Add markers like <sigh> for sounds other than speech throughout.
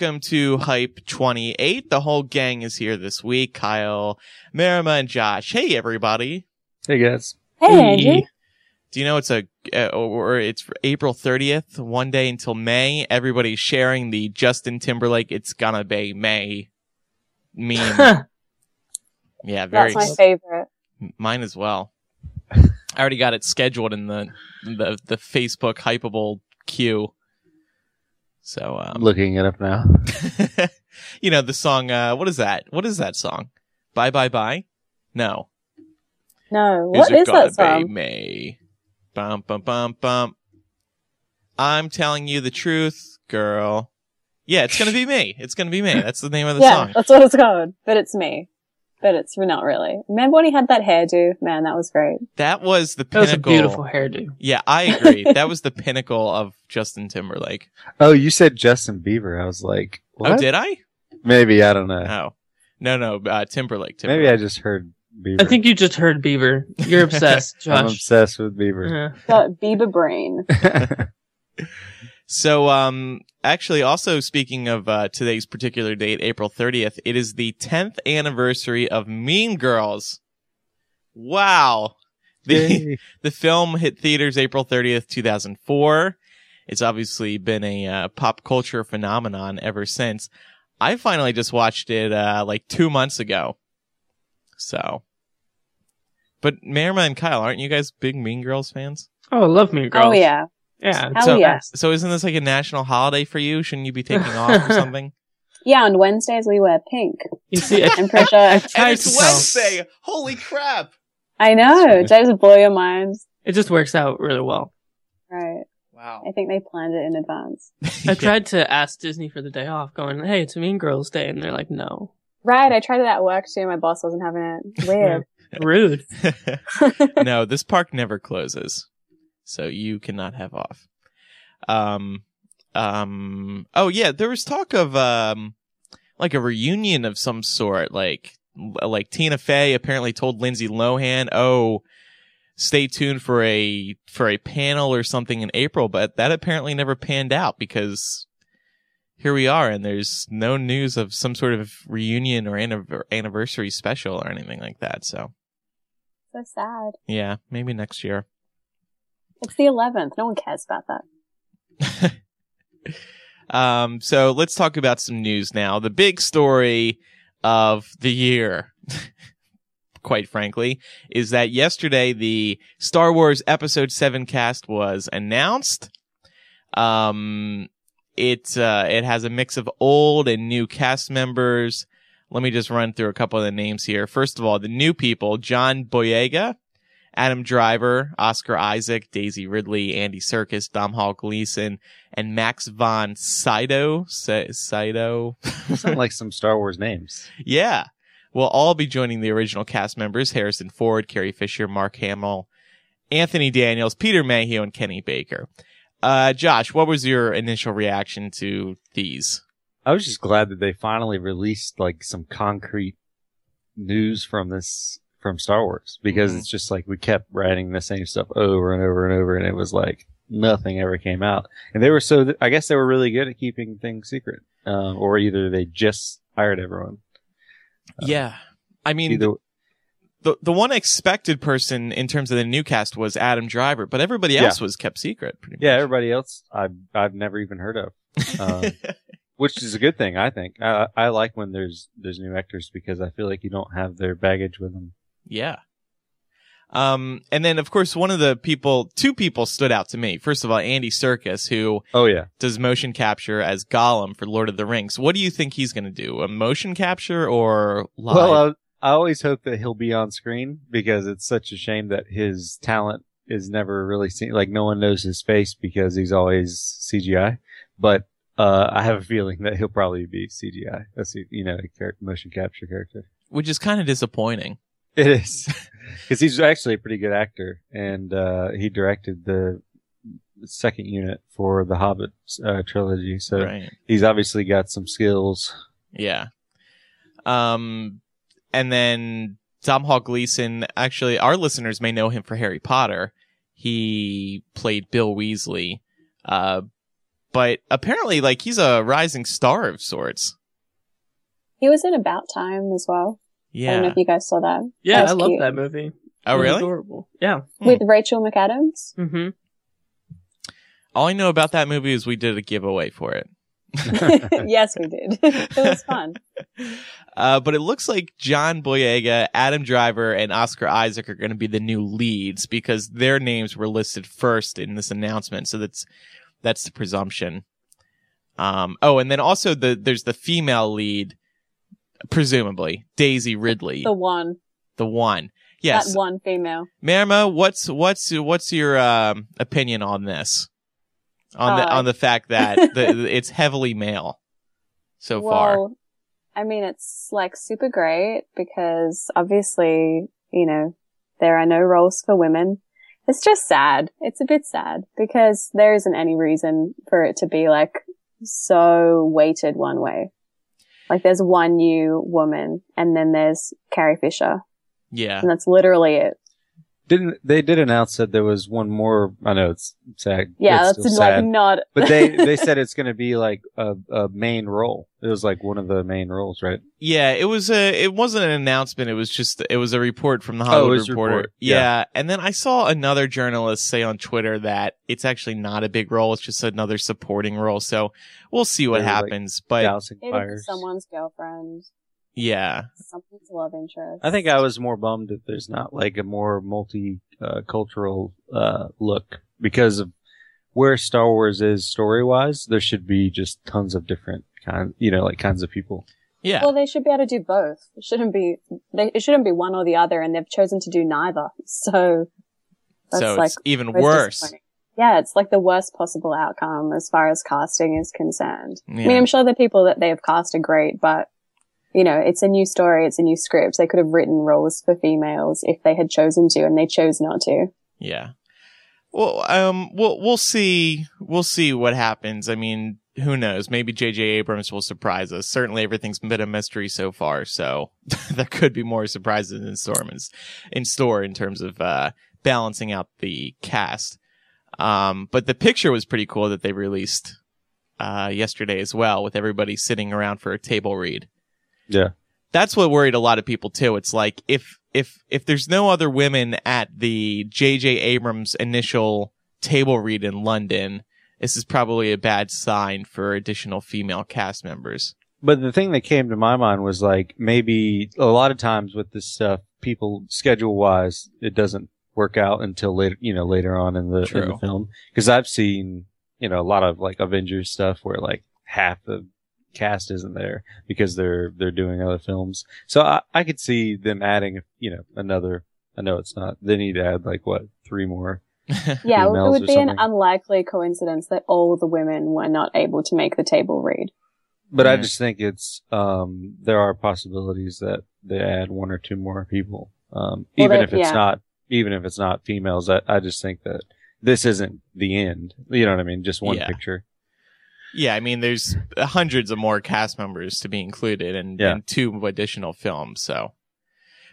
welcome to Hype 28. The whole gang is here this week. Kyle, Marima, and Josh. Hey, everybody. Hey guys. Hey, Andrew. Do you know it's a, uh, or it's April 30th, one day until May. Everybody's sharing the Justin Timberlake, it's gonna be May meme. <laughs> yeah, very, That's my favorite. mine as well. I already got it scheduled in the, the, the Facebook hypeable queue. So, I'm um, looking it up now. <laughs> you know, the song, uh, what is that? What is that song? Bye bye bye? No. No, What is, it is gonna that song? be May? Bum bum bum bum. I'm telling you the truth, girl. Yeah, it's gonna be me. It's gonna be me. That's the name of the yeah, song. that's what it's called. But it's me. But it's not really. Remember when he had that hairdo? Man, that was great. That was the pinnacle. That was a pinnacle. beautiful hairdo. Yeah, I agree. that was the pinnacle of Justin Timberlake. <laughs> Oh, you said Justin Bieber. I was like, what? Oh, did I? Maybe I don't know. Oh, no, no, uh, Timberlake. Timberlake. Maybe I just heard Bieber. I think you just heard Beaver. You're <laughs> obsessed, Josh. I'm obsessed with Bieber. Yeah. Got Bieber brain. <laughs> So, um, actually, also speaking of uh, today's particular date, April 30th, it is the 10th anniversary of Mean Girls. Wow. The, Yay. <laughs> the film hit theaters April 30th, 2004. It's obviously been a uh, pop culture phenomenon ever since. I finally just watched it, uh, like two months ago. So. But Marima and Kyle, aren't you guys big Mean Girls fans? Oh, I love Mean Girls. Oh yeah. Yeah. Hell so, uh, yeah. so isn't this like a national holiday for you? Shouldn't you be taking off or <laughs> something? Yeah, on Wednesdays we wear pink. You see, I, <laughs> I'm pretty sure. I <laughs> and tried it's to tell. Wednesday. Holy crap! I know. Just blow your minds. It just works out really well. Right. Wow. I think they planned it in advance. I tried to ask Disney for the day off, going, "Hey, it's a Mean Girls Day," and they're like, "No." Right. I tried it at work too. My boss wasn't having it. Weird. Rude. no, this park never closes, so you cannot have off. Um, um. Oh yeah, there was talk of um, like a reunion of some sort. Like, like Tina Fey apparently told Lindsay Lohan, "Oh, stay tuned for a for a panel or something in April," but that apparently never panned out because here we are, and there's no news of some sort of reunion or anniv- anniversary special or anything like that. So so sad. yeah, maybe next year. It's the 11th. No one cares about that. <laughs> um, so let's talk about some news now. The big story of the year, <laughs> quite frankly, is that yesterday the Star Wars Episode 7 cast was announced. Um, it, uh, it has a mix of old and new cast members. Let me just run through a couple of the names here. First of all, the new people, John Boyega, Adam Driver, Oscar Isaac, Daisy Ridley, Andy Serkis, Domhnall Gleeson, and Max von Sydow. Sy- Sydow. Sound like some Star Wars names. yeah. We'll all be joining the original cast members Harrison Ford, Carrie Fisher, Mark Hamill, Anthony Daniels, Peter Mayhew, and Kenny Baker. Uh, Josh, what was your initial reaction to these? I was just glad that they finally released like some concrete news from this from Star Wars because Mhm. it's just like we kept writing the same stuff over and over and over, and it was like nothing ever came out. And they were so th- I guess they were really good at keeping things secret, um, or either they just hired everyone. yeah. I mean, Either the the one expected person in terms of the new cast was Adam Driver, but everybody Yeah. else was kept secret. Pretty yeah, everybody else I've I've never even heard of. um, <laughs> which is a good thing, I think. I, I like when there's there's new actors because I feel like you don't have their baggage with them. Yeah. Um, and then of course one of the people, two people stood out to me. First of all, Andy Serkis, who Oh yeah, does motion capture as Gollum for Lord of the Rings. What do you think he's going to do? A motion capture or live? Well, I, I always hope that he'll be on screen because it's such a shame that his talent is never really seen. Like no one knows his face because he's always CGI. But uh, I have a feeling that he'll probably be CGI. That's you know, a motion capture character. which is kind of disappointing. It is <laughs> because he's actually a pretty good actor, and uh, he directed the second unit for the Hobbit uh, trilogy. So right. he's obviously got some skills. Yeah. Um, and then Domhnall Gleeson, actually, our listeners may know him for Harry Potter. He played Bill Weasley. Uh, but apparently, like he's a rising star of sorts. He was in About Time as well. I don't know if you guys saw that. Yeah, That I was love that movie. Oh, really? Adorable. Yeah. Hmm. With Rachel McAdams. hmm <laughs> All I know about that movie is we did a giveaway for it. <laughs> yes, we did. <laughs> it was fun. Uh, but it looks like John Boyega, Adam Driver, and Oscar Isaac are going to be the new leads because their names were listed first in this announcement. So that's that's the presumption. Um, oh, and then also the there's the female lead, presumably Daisy Ridley, The one. the one. Yes, That one female. Marima, what's what's what's your um, opinion on this? On the Uh, on the fact that <laughs> the, it's heavily male so far. Well, I mean, it's like super great because obviously, you know, there are no roles for women. It's just sad. It's a bit sad because there isn't any reason for it to be like so weighted one way. Like there's one new woman and then there's Carrie Fisher Yeah. and that's literally it. Didn't they did announce that there was one more? I know it's sad. Yeah, it's that's still like sad. not. but they <laughs> they said it's going to be like a, a main role. It was like one of the main roles, right? Yeah, it was a. It wasn't an announcement. It was just. It was a report from the oh, Hollywood Oh, was Reporter. report. Yeah. Yeah. and then I saw another journalist say on Twitter that it's actually not a big role. It's just another supporting role. So we'll see what They're, like, happens. but Dousing It is someone's girlfriend, yeah, someone's love interest. I think I was more bummed that there's not like a more multicultural uh, uh, look because of where Star Wars is story wise. There should be just tons of different kind, you know, like kinds of people. yeah, Well, they should be able to do both. It shouldn't be. They, it shouldn't be one or the other, and they've chosen to do neither. So that's so like it's even worse. Yeah, it's like the worst possible outcome as far as casting is concerned. I mean, I'm sure the people that they have cast are great, but you know, it's a new story, it's a new script. They could have written roles for females if they had chosen to, and they chose not to. Yeah. Well, um, we'll we'll see. We'll see what happens. I mean, who knows? Maybe J.J. Abrams will surprise us. Certainly, everything's been a mystery so far, so <laughs> there could be more surprises in store in store in terms of uh, balancing out the cast. Um, but the picture was pretty cool that they released uh, yesterday as well, with everybody sitting around for a table read Yeah. that's what worried a lot of people too. It's like if if if there's no other women at the J.J. Abrams initial table read in London, this is probably a bad sign for additional female cast members. But the thing that came to my mind was like maybe a lot of times with this stuff, people schedule wise, it doesn't work out until later, you know, later on in the, in the film. Cause I've seen, you know, a lot of like Avengers stuff where like half the cast isn't there because they're, they're doing other films. So I, I could see them adding, you know, another, I know it's not, they need to add like what, three more. <laughs> Yeah, it would be an unlikely coincidence that all the women were not able to make the table read. But I just think it's, um, there are possibilities that they add one or two more people. Um, Well, even they- if it's yeah. not, even if it's not females, I, I just think that this isn't the end. You know what I mean? Just one Yeah. picture. Yeah, I mean, there's hundreds of more cast members to be included and, Yeah. and two additional films. So,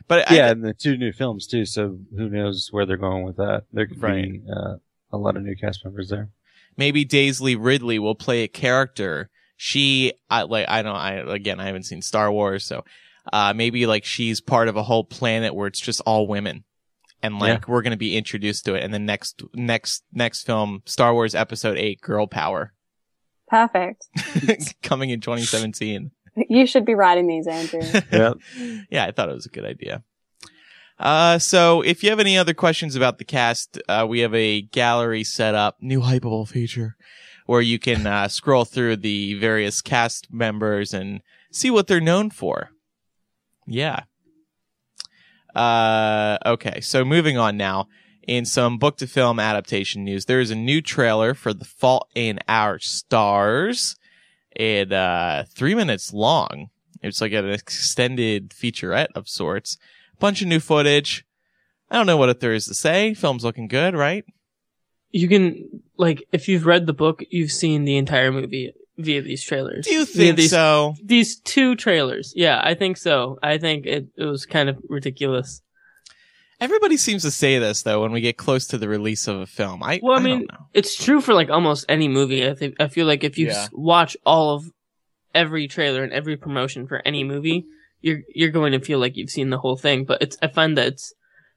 but I- yeah, and the two new films too. So who knows where they're going with that? There could Right. be, uh, a lot of new cast members there. maybe Daisley Ridley will play a character. She, I like, I don't, I, again, I haven't seen Star Wars, so, uh, maybe like she's part of a whole planet where it's just all women. And like, we're going to be introduced to it. And the next, next, next film, Star Wars episode eight, girl power, Perfect. <laughs> coming in 2017. You should be writing these, Andrew. Yeah. <laughs> yeah, I thought it was a good idea. Uh, so if you have any other questions about the cast, uh, we have a gallery set up, new hypeable feature, where you can, uh, scroll through the various cast members and see what they're known for. Yeah. Uh, okay. So moving on now. In some book to film adaptation news, there is a new trailer for The Fault in Our Stars. It, uh, three minutes long. It's like an extended featurette of sorts. Bunch of new footage. I don't know what there is to say. Film's looking good, right? You can like if you've read the book, you've seen the entire movie via these trailers. Do you think these, so? These two trailers. Yeah, I think so. I think it, it was kind of ridiculous. Everybody seems to say this though when we get close to the release of a film. I Well, I I mean, don't know. it's true for like almost any movie. I think I feel like if you Yeah. s- watch all of every trailer and every promotion for any movie, you're you're going to feel like you've seen the whole thing. But it's I find that it's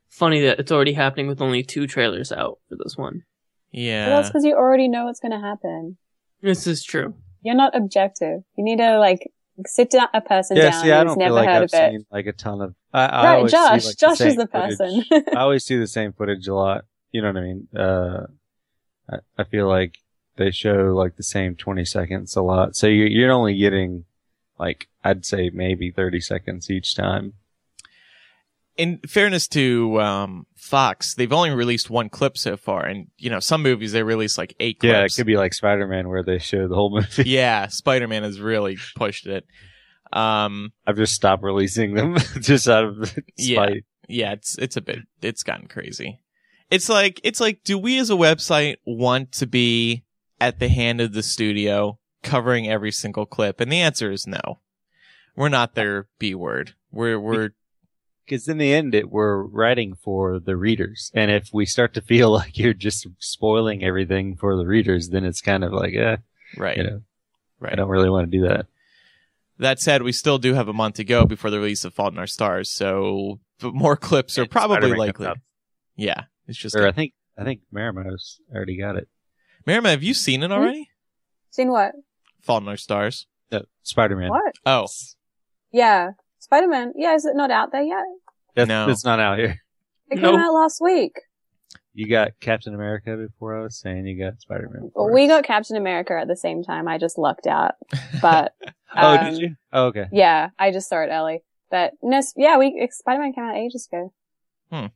funny that it's already happening with only two trailers out for this one. Well, yeah. that's because you already know what's going to happen. This is true. You're not objective. You need to like sit down a person Yeah, down see, I don't never feel like heard I've of it. seen like a ton of. I, I right, always see, Josh. like, Josh same is the person. <laughs> I always see the same footage a lot. You know what I mean? Uh, I, I feel like they show like the same 20 seconds a lot. So you're, you're only getting like, I'd say maybe 30 seconds each time. In fairness to um, Fox, they've only released one clip so far, and you know some movies they release like eight clips. Yeah, it could be like Spider-Man where they show the whole movie. <laughs> yeah, Spider Man has really pushed it. Um, I've just stopped releasing them <laughs> just out of Yeah. yeah, it's it's a bit it's gotten crazy. It's like it's like, do we as a website want to be at the hand of the studio covering every single clip? And the answer is no. We're not their B word. We're we're Because in the end, it we're writing for the readers, and if we start to feel <laughs> like you're just spoiling everything for the readers, then it's kind of like, eh, right. you know, right. I don't really want to do that. That said, we still do have a month to go before the release of Fault in Our Stars, so more clips are probably Spider-Man likely. Yeah, it's just. Or I think I think Marima's already got it. Marima, have you seen it already? Seen what? Fault in Our Stars. No, Spider-Man. What? Oh, Yeah. Spider-Man. Yeah, is it not out there yet? That's, No. It's not out here. It Nope. came out last week. You got Captain America before I was saying you got Spider-Man. Well, we got Captain America at the same time. I just lucked out. <laughs> But Oh, um, did you? Oh, okay. Yeah, I just saw it early. But no, yeah, we Spider-Man came out ages ago. Hmm.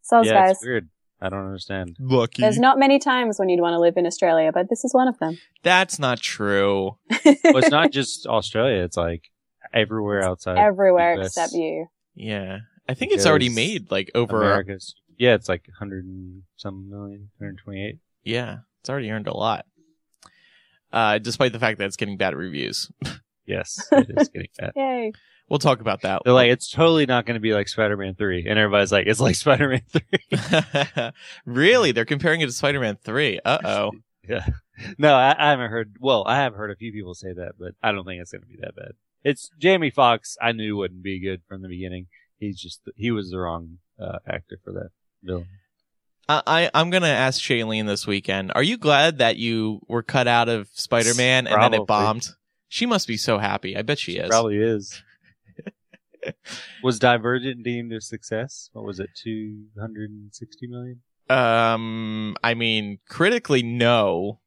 So yeah, guys, it's weird. I don't understand. lucky. there's not many times when you'd want to live in Australia, but this is one of them. That's not true. <laughs> Well, it's not just Australia. It's like everywhere outside Everywhere US. except you. Yeah, I think it's already made like over. America's. Yeah, it's like 100 and some million, 128. Yeah, it's already earned a lot. Uh, despite the fact that it's getting bad reviews. <laughs> Yes, it is getting that. <laughs> Yay. We'll talk about that. They're like, it's totally not going to be like Spider-Man 3. And everybody's like, it's like Spider-Man <laughs> 3. really? They're comparing it to Spider-Man 3. Uh-oh. Yeah. No, I, I haven't heard. Well, I have heard a few people say that, but I don't think it's going to be that bad. It's Jamie Foxx. I knew wouldn't be good from the beginning. He's just he was the wrong uh, actor for that villain. I, I, I'm gonna ask Shailene this weekend. Are you glad that you were cut out of Spider-Man and then it bombed? She must be so happy. I bet she is. Probably is. <laughs> was Divergent deemed a success? What was it? Two hundred and sixty million. Um, I mean, critically, no.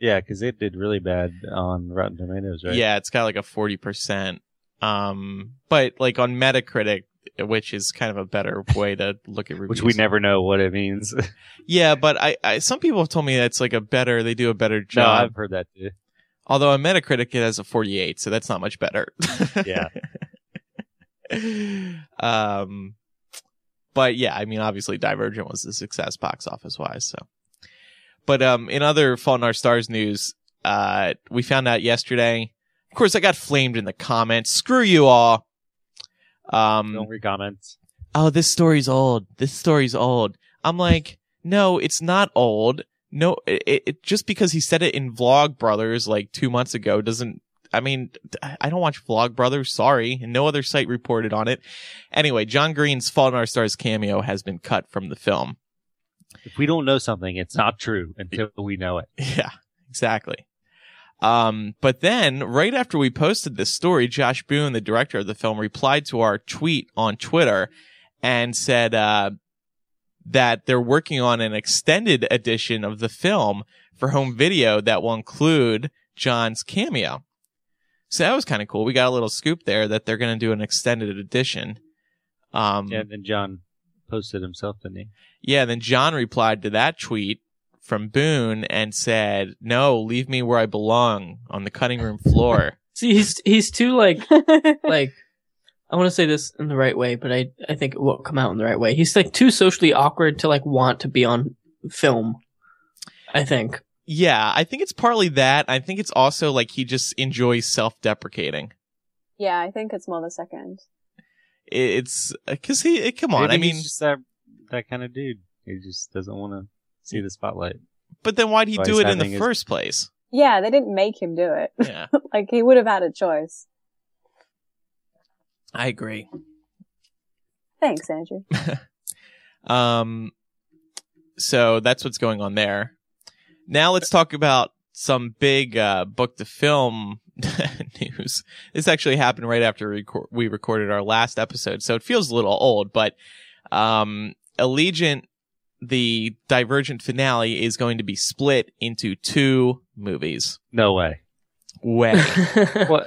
Yeah, because it did really bad on Rotten Tomatoes, right? Yeah, it's got like a 40%. Um, but like on Metacritic, which is kind of a better <laughs> way to look at reviews. which we never know what it means. <laughs> Yeah, but I, I, some people have told me that's like a better, they do a better job. no. I've heard that too. Although on Metacritic it has a 48, so that's not much better. <laughs> Yeah. um, but yeah, I mean, obviously Divergent was a success box office wise, so. But, um, in other Fault in Our Stars news, uh, we found out yesterday, of course I got flamed in the comments. Screw you all. Um, Don't read comments. oh, this story's old. This story's old. I'm like, no, it's not old. No, it, it just because he said it in Vlog Brothers like two months ago doesn't. I mean, I don't watch Vlog Brothers. Sorry, and no other site reported on it. Anyway, John Green's Fault in Our Stars cameo has been cut from the film. If we don't know something, it's not true until we know it. <laughs> Yeah, exactly. Um, but then right after we posted this story, Josh Boone, the director of the film, replied to our tweet on Twitter and said, uh, that they're working on an extended edition of the film for home video that will include John's cameo. So that was kind of cool. We got a little scoop there that they're going to do an extended edition. Um, Yeah, and then John posted himself, didn't he? yeah, then John replied to that tweet from Boone and said, "No, leave me where I belong on the cutting room floor." <laughs> See, he's he's too like <laughs> like I want to say this in the right way, but I I think it won't come out in the right way. He's like too socially awkward to like want to be on film. I think. yeah, I think it's partly that. I think it's also like he just enjoys self-deprecating. yeah, I think it's more the second. It- It's because he. It, come on, Maybe I he's mean, just that that kind of dude. He just doesn't want to see the spotlight. But then why'd he Why do it in the having his- first place? Yeah, they didn't make him do it. Yeah, <laughs> like he would have had a choice. I agree. Thanks, Andrew. <laughs> Um, so that's what's going on there. Now let's talk about some big uh, book to film <laughs> news. This actually happened right after we, we recorded our last episode, so it feels a little old. But um, Allegiant, the Divergent finale, is going to be split into two movies. No way. Way. <laughs> What?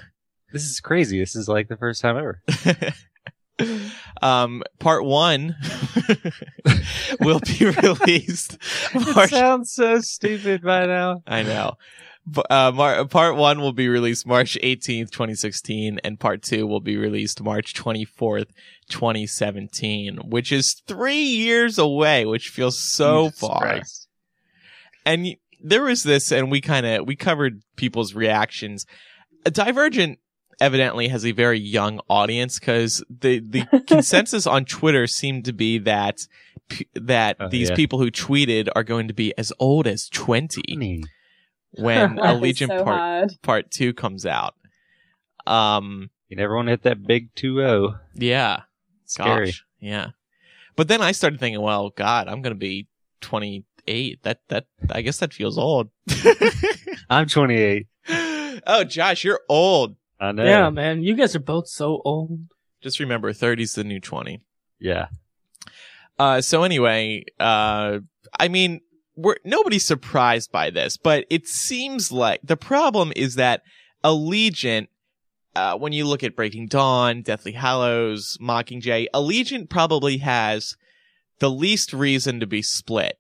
This is crazy. This is like the first time ever. <laughs> um, part one will be released. It March sounds so stupid by now. I know. Uh, Mar- part one will be released March 18th, 2016, and part two will be released March 24th, 2017, which is three years away, which feels so Jesus far. Christ. And y- there was this, and we kind of, we covered people's reactions. Divergent evidently has a very young audience because the, the <laughs> consensus on Twitter seemed to be that, p- that Oh, these yeah. people who tweeted are going to be as old as 20 Funny. <laughs> when Life Allegiant so part hard. part two comes out. Um, You never want to hit that big 2-0. yeah, Scary. gosh, yeah. But then I started thinking, well, God, I'm gonna be 28. That that I guess that feels old. <laughs> I'm 28. oh, Josh, you're old. I know. yeah, man, you guys are both so old. Just remember, 30's the new 20. Yeah. Uh, so anyway, uh, I mean, we're, nobody's surprised by this, but it seems like the problem is that Allegiant, uh, when you look at Breaking Dawn, Deathly Hallows, Mockingjay, Allegiant probably has the least reason to be split.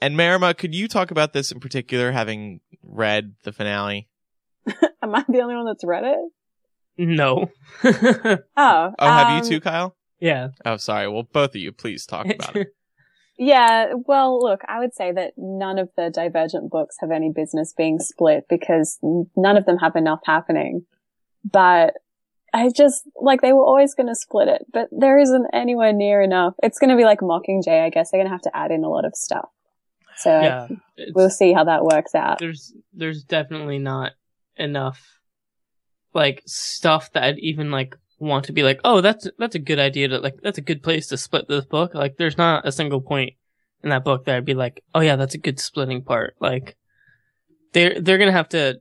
And Marima, could you talk about this in particular, having read the finale? <laughs> Am I the only one that's read it? No. Oh, Oh, have um, you too, Kyle? yeah. Oh, sorry. Well, both of you, please talk about it. <laughs> Yeah, well, look, I would say that none of the Divergent books have any business being split because none of them have enough happening. But I just, like, they were always going to split it, but there isn't anywhere near enough. It's going to be like Mockingjay, I guess. They're going to have to add in a lot of stuff. So yeah. We'll see how that works out. there's there's definitely not enough like stuff that even like want to be like, oh, that's that's a good idea to like that's a good place to split this book. Like, there's not a single point in that book that I'd be like, oh yeah, that's a good splitting part. Like, they're they're gonna have to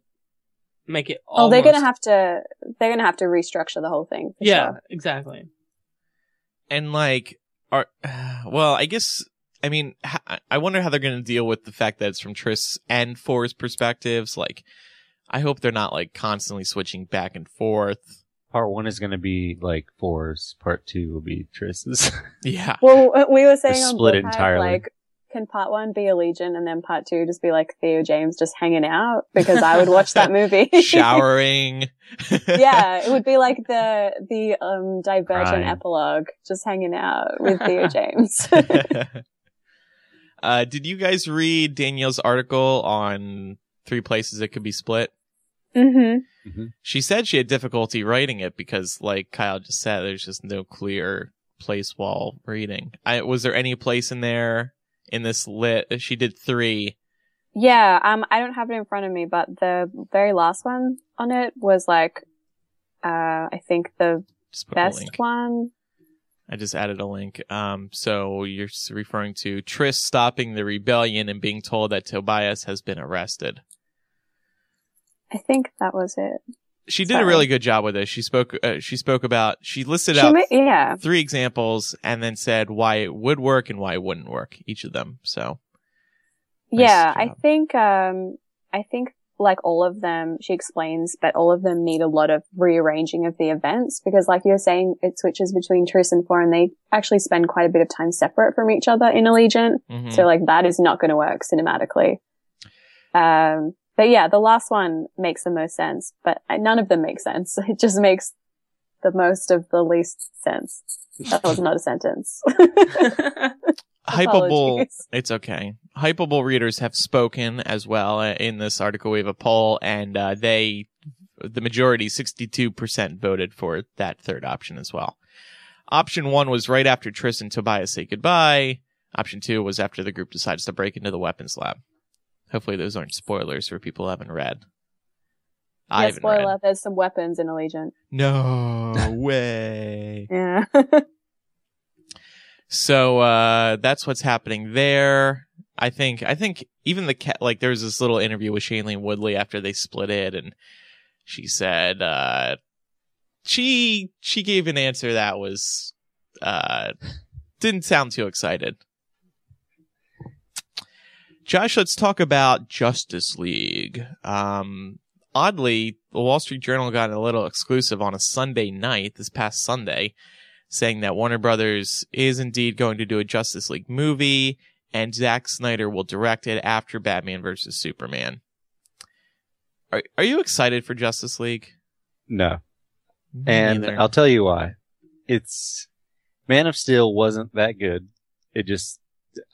make it. Oh, they're going to have to, they're going to have to restructure the whole thing. for Yeah, sure. exactly. and like are <sighs> well i guess i mean I wonder how they're going to deal with the fact that it's from tris and four's perspectives like i hope they're not like constantly switching back and forth Part one is going to be like fours. Part two will be Tris's. <laughs> yeah Well, uh, we were saying on split it Bookhive, entirely. like, can part one be Allegiant and then part two just be like Theo James just hanging out? Because I would watch that movie. <laughs> <laughs> showering yeah, it would be like the the um Divergent Crying. epilogue, just hanging out with Theo James. uh did you guys read danielle's article on three places it could be split hmm she said she had difficulty writing it because like kyle just said there's just no clear place while reading. I, was there any place in there in this lit she did three. Yeah, um, I don't have it in front of me, but the very last one on it was like, uh, I think the just put a best one. i just added a link. Um so you're referring to tris stopping the rebellion and being told that tobias has been arrested I think that was it. she did a really good job with this she spoke uh, she spoke about she listed She out ma- yeah, three examples and then said why it would work and why it wouldn't work each of them so Nice yeah. I think, um, I think like all of them, she explains, but all of them need a lot of rearranging of the events because, like you're saying, it switches between Tris and Four, and they actually spend quite a bit of time separate from each other in Allegiant. mhm. So like that is not going to work cinematically. Um, but yeah, the last one makes the most sense, but none of them make sense. <laughs> It just makes the most of the least sense. That was not a sentence. <laughs> Apologies. it's okay hypeable readers have spoken as well Uh, in this article we have a poll and uh, they the majority 62% voted for that third option as well option one was right after tris and tobias say goodbye Option two was after the group decides to break into the weapons lab. Hopefully, those aren't spoilers for people who haven't read. I haven't spoiler, read. there's some weapons in Allegiant. No <laughs> way. Yeah. <laughs> So uh, that's what's happening there. I think I think even the cat like there was this little interview with Shailene Woodley after they split it, and she said uh, she she gave an answer that was uh, didn't sound too excited. Josh, let's talk about Justice League. Um, oddly, the Wall Street Journal got a little exclusive on a Sunday night, this past Sunday, saying that Warner Brothers is indeed going to do a Justice League movie and Zack Snyder will direct it after Batman vs. Superman. Are, are you excited for Justice League? No. Me And neither. I'll tell you why. It's Man of Steel wasn't that good. It just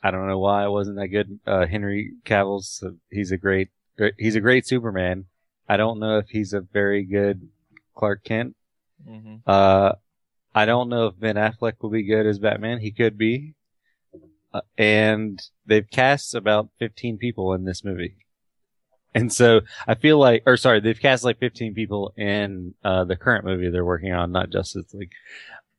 I don't know why I wasn't that good. Uh, Henry Cavill's uh, he's a great he's a great Superman. I don't know if he's a very good Clark Kent. Mhm. Uh, I don't know if Ben Affleck will be good as Batman. He could be. Uh, and they've cast about 15 people in this movie. And so I feel like, or sorry, they've cast like 15 people in, uh, the current movie they're working on, not Justice League,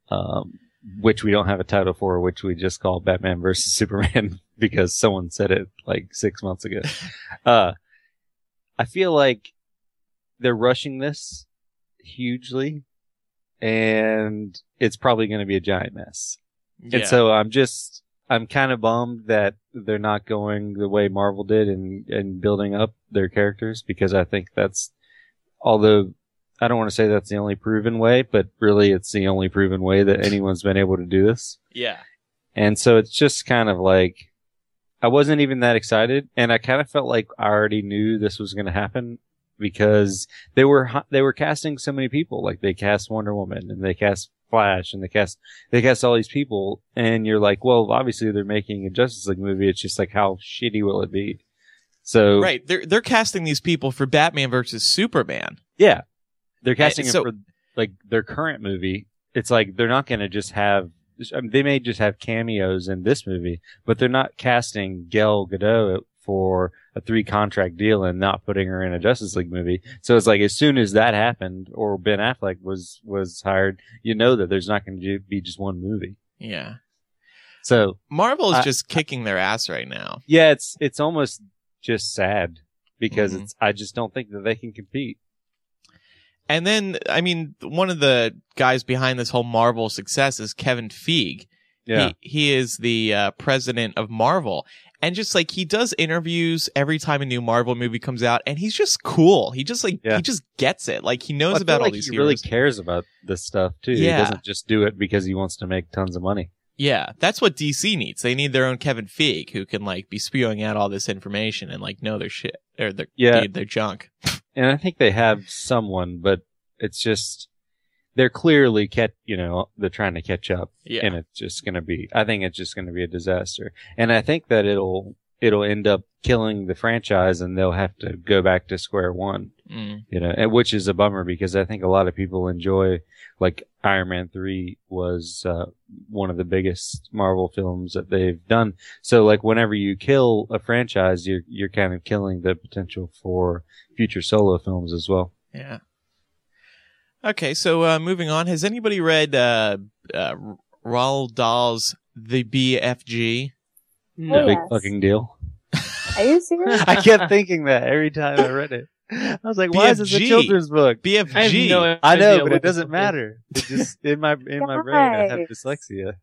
um, which we don't have a title for, which we just call Batman versus <laughs> Superman because someone said it like six months ago. <laughs> uh, I feel like they're rushing this hugely and it's probably going to be a giant mess. Yeah. And so I'm just, I'm kind of bummed that they're not going the way Marvel did and, and building up their characters because I think that's, although I don't want to say that's the only proven way, but really it's the only proven way that anyone's been able to do this. yeah. And so it's just kind of like, I wasn't even that excited and I kind of felt like I already knew this was going to happen because they were, they were casting so many people. Like they cast Wonder Woman and they cast Flash and they cast, they cast all these people and you're like, well, obviously they're making a Justice League movie. It's just like, how shitty will it be? So, Right. They're they're casting these people for Batman versus Superman. yeah, they're casting so- it for like their current movie. It's like they're not going to just have. I mean, they may just have cameos in this movie, but they're not casting Gail Gadot for a three contract deal and not putting her in a Justice League movie. So it's like as soon as that happened, or Ben Affleck was was hired, you know that there's not going to be just one movie. Yeah. So Marvel is just kicking their ass right now. yeah, it's it's almost just sad because Mhm. it's I just don't think that they can compete. And then, I mean, one of the guys behind this whole Marvel success is Kevin Feige. Yeah. He, he is the uh, president of Marvel. And just like he does interviews every time a new Marvel movie comes out, and he's just cool. He just like Yeah. he just gets it. Like he knows Well, about all like these he heroes. really cares about this stuff too. Yeah. He doesn't just do it because he wants to make tons of money. Yeah, that's what DC needs. They need their own Kevin Feige who can like be spewing out all this information and like know their shit or their Yeah. their junk. <laughs> And I think they have someone, but it's just they're clearly catch. You know, they're trying to catch up, Yeah. and it's just going to be. I think it's just going to be a disaster. And I think that it'll it'll end up killing the franchise, and they'll have to go back to square one. Mm. You know, and which is a bummer because I think a lot of people enjoy like Iron Man 3 was uh, one of the biggest Marvel films that they've done. So like whenever you kill a franchise, you're you're kind of killing the potential for future solo films as well. Yeah. Okay, so uh, moving on. Has anybody read uh, uh, Roald Dahl's The BFG? No. Oh, Big Yes. fucking deal. Are you serious? <laughs> I kept thinking that every time I read it. I was like, why is this a children's book? BFG. I no I know, but it doesn't this book is. matter. It just in my in my brain I have dyslexia.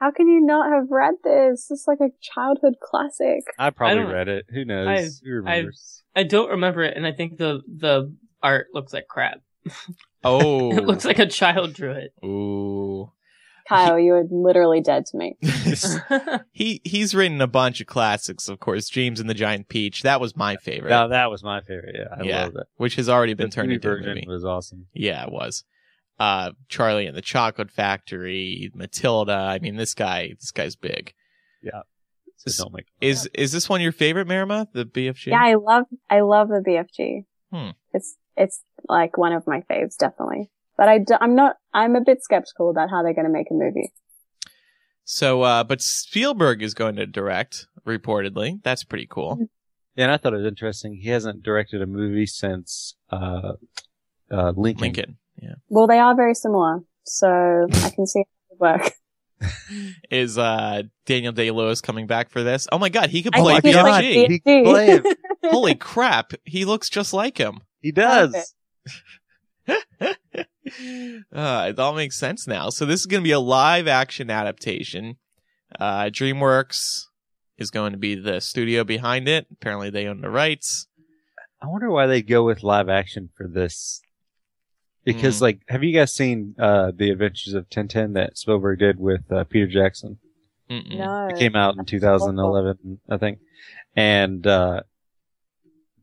How can you not have read this? It's like a childhood classic. I probably don't- read it. Who knows? I've- Who remembers? I don't remember it, and I think the the art looks like crap. <laughs> oh. It looks like a child drew it. Ooh. <laughs> Kyle, you are literally dead to me. <laughs> <laughs> he he's written a bunch of classics, of course. James and the Giant Peach. That was my favorite, No, that was my favorite. Yeah, I Yeah. love that. which has already been the turned into a version movie. was awesome. Yeah, it was. Uh, Charlie and the Chocolate Factory, Matilda. I mean, this guy, this guy's big. So Is- don't Is is this one your favorite, Marima? The BFG? Yeah, I love, I love the BFG. Hmm. It's, it's like one of my faves, definitely. But I, d- I'm not, I'm a bit skeptical about how they're going to make a movie. So, uh, but Spielberg is going to direct, reportedly. That's pretty cool. Yeah, and I thought it was interesting. He hasn't directed a movie since uh, uh, Lincoln. Lincoln. Yeah. Well, they are very similar, so I can see how it would work. <laughs> Is, uh, Daniel Day Lewis coming back for this? Oh my god, he could play think he's like he PhD. play it. Holy crap. He looks just like him. He does. <laughs> Perfect. <laughs> uh, it all makes sense now. So this is going to be a live action adaptation. Uh, DreamWorks is going to be the studio behind it. Apparently they own the rights. I wonder why they go with live action for this. Because, Mm. like, have you guys seen uh, the Adventures of Tintin that Spielberg did with uh, Peter Jackson? Mm-mm. No. It came out in 2011, I think. And, uh,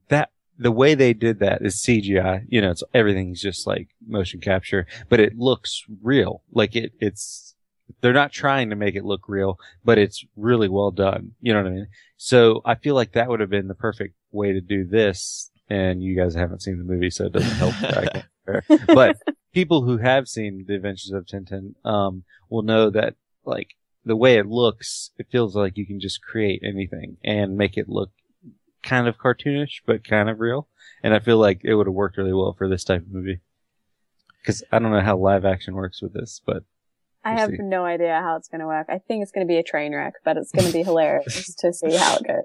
that, the way they did that is CGI. You know, it's, everything's just like motion capture, but it looks real. Like it, it's, they're not trying to make it look real, but it's really well done. You know what I mean? So I feel like that would have been the perfect way to do this. And you guys haven't seen the movie, so it doesn't help. that I can't <laughs> compare. But people who have seen the Adventures of Tintin, um, will know that like the way it looks, it feels like you can just create anything and make it look kind of cartoonish, but kind of real. And I feel like it would have worked really well for this type of movie. Cause I don't know how live action works with this, but I We'll have see. no idea how it's going to work. I think it's going to be a train wreck, but it's going to be <laughs> hilarious to see how it goes.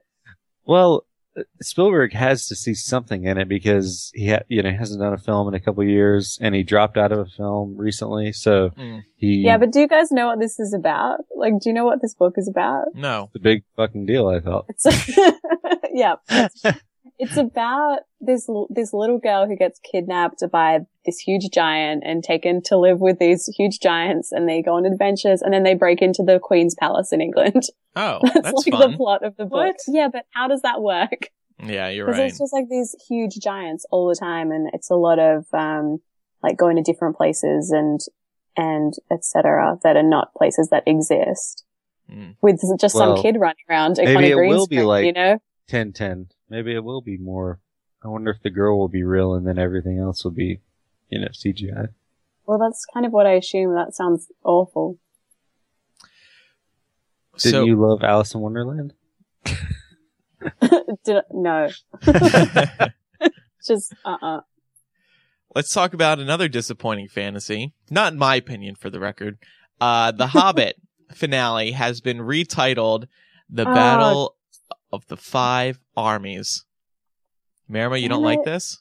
well, uh, Spielberg has to see something in it because he ha- you know, hasn't done a film in a couple years and he dropped out of a film recently. So Mm. he, Yeah, but do you guys know what this is about? Like, do you know what this book is about? No. the big fucking deal, I thought. It's <laughs> <laughs> yeah, <laughs> it's, it's about this this little girl who gets kidnapped by this huge giant and taken to live with these huge giants, and they go on adventures, and then they break into the Queen's palace in England. <laughs> Oh, That's, that's like fun. the plot of the book. What? Yeah, but how does that work? Yeah, you're Because right. it's just like these huge giants all the time, and it's a lot of um like going to different places and and etc. that are not places that exist. Mm. With just some kid running around on maybe a it green will be like- you know. 10 10. Maybe it will be more. I wonder if the girl will be real and then everything else will be, you know, CGI. Well, that's kind of what I assume. That sounds awful. Didn't So, you love Alice in Wonderland? <laughs> Did I, no, <laughs> just uh uh let's talk about another disappointing fantasy. Not in my opinion, for the record. Uh, the Hobbit <laughs> finale has been retitled "The Oh. Battle of the Five Armies." Marima, you don't Damn like this?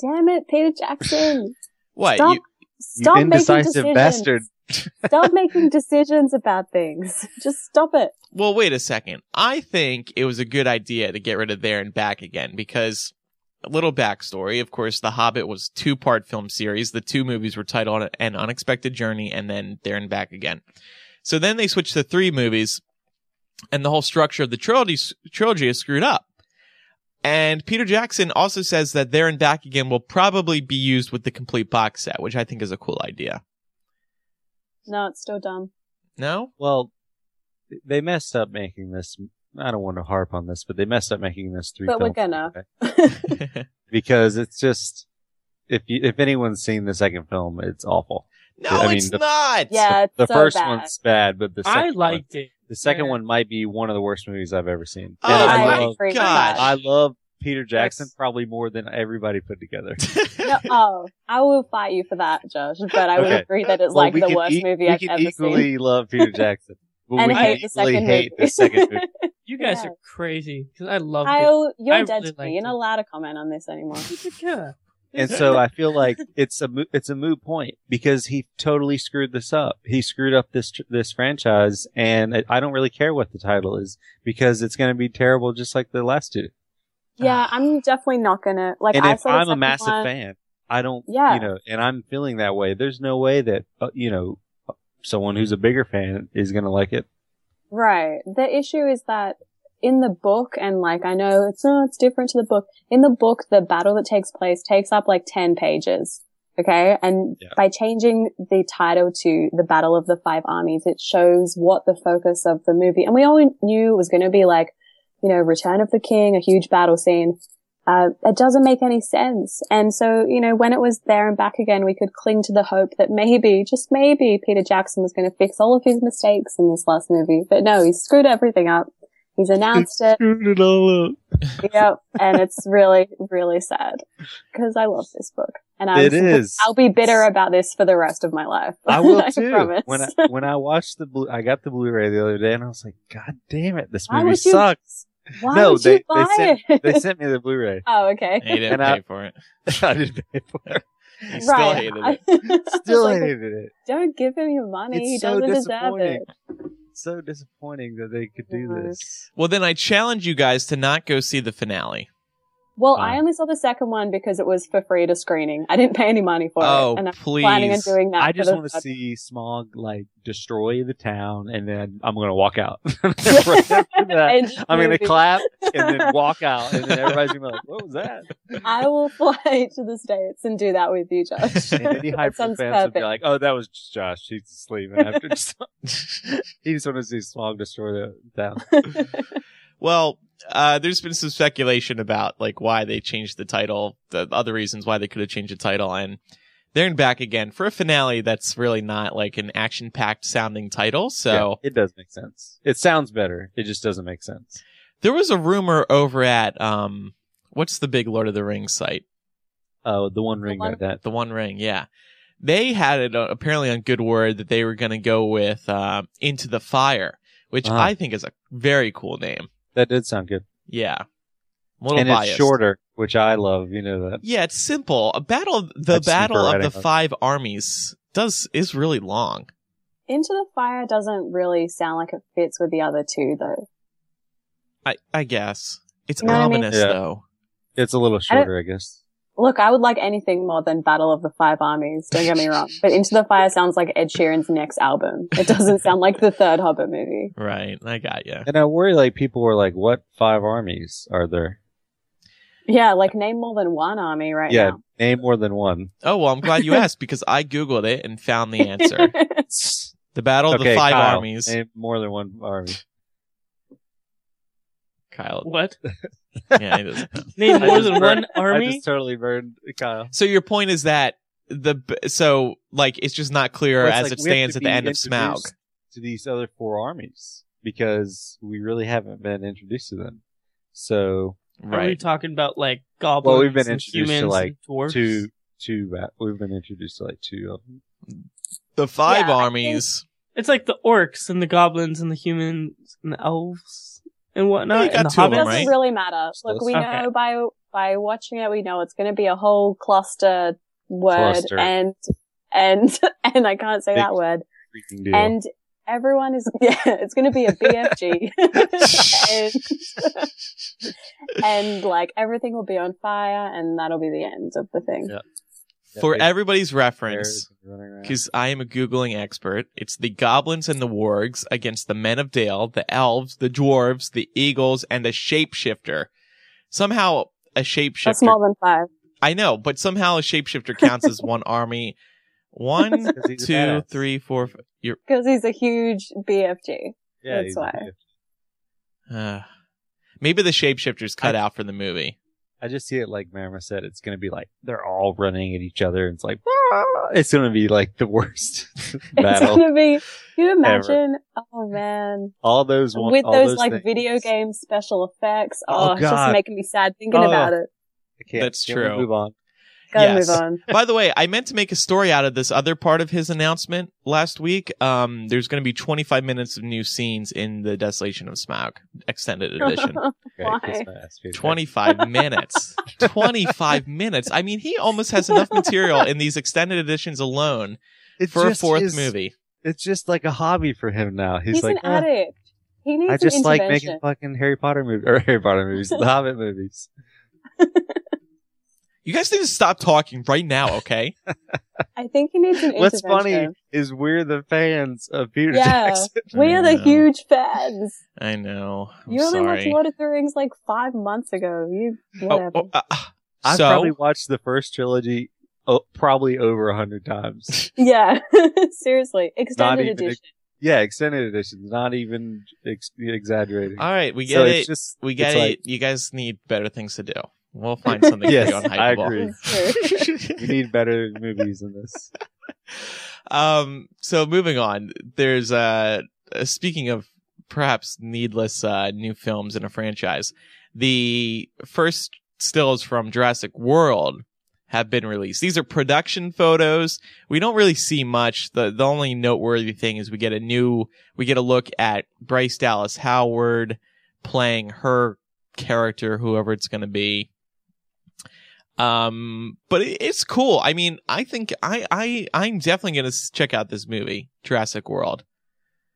Damn it, Peter Jackson! <laughs> What? Stop! You, Stop you making indecisive decisions. bastard. <laughs> Stop making decisions about things. Just stop it. well, wait a second. I think it was a good idea to get rid of there and back again because a little backstory. Of course, The Hobbit was two part film series. The two movies were titled An Unexpected Journey and then There and Back Again. So then they switched to three movies and the whole structure of the trilogy, trilogy is screwed up. And Peter Jackson also says that There and Back Again will probably be used with the complete box set, which I think is a cool idea. No, it's still dumb. No? Well, they messed up making this. I don't want to harp on this, but they messed up making this three. But we're gonna. <laughs> <laughs> because it's just if you, if anyone's seen the second film, it's awful. no, I mean, it's the- not. yeah, it's The so first bad. one's bad, but the second I one, liked it. The second Yeah. one might be one of the worst movies I've ever seen. Oh And I my love, God. I love Peter Jackson probably more than everybody put together. <laughs> No, oh, I will fight you for that, Josh. But I would Okay. agree that it's Well, like the worst e- movie I've ever seen. We can equally love Peter <laughs> Jackson. But And we hate can the second hate movie. the second movie. <laughs> You guys Yeah. are crazy because I love Kyle, you're I dead really to me. liked You're not allowed to comment on this anymore. Yeah. And so I feel like it's a mo- it's a moot point because he totally screwed this up. He screwed up this tr- this franchise, and I- I don't really care what the title is because it's going to be terrible, just like the last two. Yeah, I'm definitely not gonna like. and I if I'm a massive one- fan, I don't, Yeah. you know, and I'm feeling that way. There's no way that uh, you know someone who's a bigger fan is going to like it. Right. The issue is that in the book, and like I know it's oh, it's different to the book. In the book, the battle that takes place takes up like ten pages. Okay, and Yeah. by changing the title to the Battle of the Five Armies, it shows what the focus of the movie. And we all knew it was going to be like, you know, Return of the King, a huge battle scene. uh, it doesn't make any sense. And so, you know, when it was there and back again, we could cling to the hope that maybe, just maybe, Peter Jackson was going to fix all of his mistakes in this last movie. But no, he screwed everything up. He's announced it. Screwed it all up. <laughs> yep. And it's really, really sad because I love this book. And I It is. I'll be bitter about this for the rest of my life. I will <laughs> too. promise. when I <laughs> when I watched the blue, I got the Blu-ray the other day, and I was like, God damn it, this movie would you- sucks. Why no, would they- you buy they sent- it? They sent me the Blu-ray. oh, okay. And he didn't And I- pay for it. I didn't pay for it. He still right. hated it. Still like, hated it. Don't give him your money. he It's so doesn't deserve disappointing. It. So disappointing that they could do this. Well, then I challenge you guys to not go see the finale. Well. I only saw the second one because it was for free to screening. I didn't pay any money for Oh, it, and I'm please. planning on doing that. I just want to see Smaug like destroy the town, and then I'm gonna walk out. <laughs> <laughs> that, I'm gonna clap and then <laughs> walk out, and then everybody's gonna be like, "What was that?" I will fly to the states and do that with you, Josh. And any hyper fans would be like, "Oh, that was just Josh. He's asleep." And after just, he just want to see Smaug destroy the town. Well, uh, there's been some speculation about like why they changed the title, the other reasons why they could have changed the title, and they're in back again for a finale that's really not like an action-packed sounding title. So Yeah, it does make sense. It sounds better. It just doesn't make sense. there was a rumor over at um, what's the big Lord of the Rings site? Oh, the One Ring One- got that. The One Ring, yeah. They had it uh, apparently on good word that they were going to go with uh, Into the Fire, which Uh-huh. I think is a very cool name. That did sound good, Yeah, I'm a little and biased. it's shorter, which I love. You know that. Yeah, it's simple. A battle, the That's battle of the five armies does is really long. Into the Fire doesn't really sound like it fits with the other two, though. I I guess it's You know what I mean? ominous Yeah. though. It's a little I shorter, I guess. Look, I would like anything more than Battle of the Five Armies. Don't get me <laughs> wrong, but Into the Fire sounds like Ed Sheeran's next album. It doesn't sound like the third Hobbit movie. Right, I got you. And I worry, like people were like, "What five armies are there?" Yeah, like name more than one army right yeah, now. name more than one. Oh well, I'm glad you asked because I googled it and found the answer. <laughs> The battle of okay, the five Kyle, armies. Name more than one army. Kyle, What? <laughs> yeah, he doesn't know. Name I more just than burned- one I army? just totally burned Kyle. So your point is that the b- so like it's just not clear Well, it's as like it we have stands to at the be end of Smaug. introduced To these other four armies because we really haven't been introduced to them. So Are we Right. talking about like goblins Well, we've been and introduced to, humans like, and dwarves? two, two. ba- We've been introduced to like two of them. The five Yeah, I armies. It's like the orcs and the goblins and the humans and the elves and whatnot. Yeah, you got and the two of It them, hobbits. doesn't right? really matter. Look, we Okay. know by by watching it, we know it's going to be a whole cluster word, Cluster. and and <laughs> and I can't say Big that word. Deal. And everyone is <laughs> yeah, it's going to be a BFG, <laughs> and and like everything will be on fire, and that'll be the end of the thing. Yeah. Yeah, For big everybody's reference, bears running around. because I am a Googling expert, it's the goblins and the wargs against the men of Dale, the elves, the dwarves, the eagles, and a shapeshifter. Somehow a That's shapeshifter. more than five. I know, but somehow a shapeshifter counts as <laughs> one army. One, 'Cause he's a two, badass. three, four. f- You're. Because he's a huge BFG. Yeah, that's he's a why. Uh, maybe the shapeshifter's cut out for the movie. I just see it like Marima said. It's gonna be like they're all running at each other. It's like ah! it's gonna be like the worst <laughs> <laughs> battle. It's gonna be. Can you imagine? Oh man, all those one, with all those, like things. video game special effects. Oh, Oh, it's just making me sad thinking Oh. about it. I can't- That's true. Move on. Gotta Yes. move on. <laughs> By the way, I meant to make a story out of this other part of his announcement last week. Um, there's going to be 25 minutes of new scenes in the Desolation of Smaug extended <laughs> edition. Why? kiss my ass, Peter. 25 minutes. <laughs> 25 minutes. I mean, he almost has enough material in these extended editions alone It's for a fourth his- movie. It's just like a hobby for him now. He's, He's, like, an "Ah, addict. He needs I just like making fucking Harry Potter movies or Harry Potter movies, the Hobbit movies. You guys need to stop talking right now, okay? <laughs> I think he needs an What's funny is we're the fans of Peter Yeah. Jackson. <laughs> We are the huge fans. I know. I'm You only watched. Lord of the Rings like five months ago. You Oh, whatever. oh, uh, uh, I've so, probably watched the first trilogy oh, probably over a hundred times. <laughs> Yeah, seriously, extended even edition. yeah, extended editions, not even ex- exaggerating. all right, we get so it. it's just we get it's it. like- you guys need better things to do. We'll find something yes, pretty I unhypeable. agree. <laughs> It's true. We need better movies than this. <laughs> um, so moving on, there's uh, uh, speaking of perhaps needless uh, new films in a franchise, the first stills from Jurassic World have been released. These are production photos. We don't really see much. The the only noteworthy thing is we get a new we get a look at Bryce Dallas Howard playing her character, whoever it's going to be. Um, but it, it's cool. I mean, I think I, I, I'm definitely going to check out this movie, Jurassic World.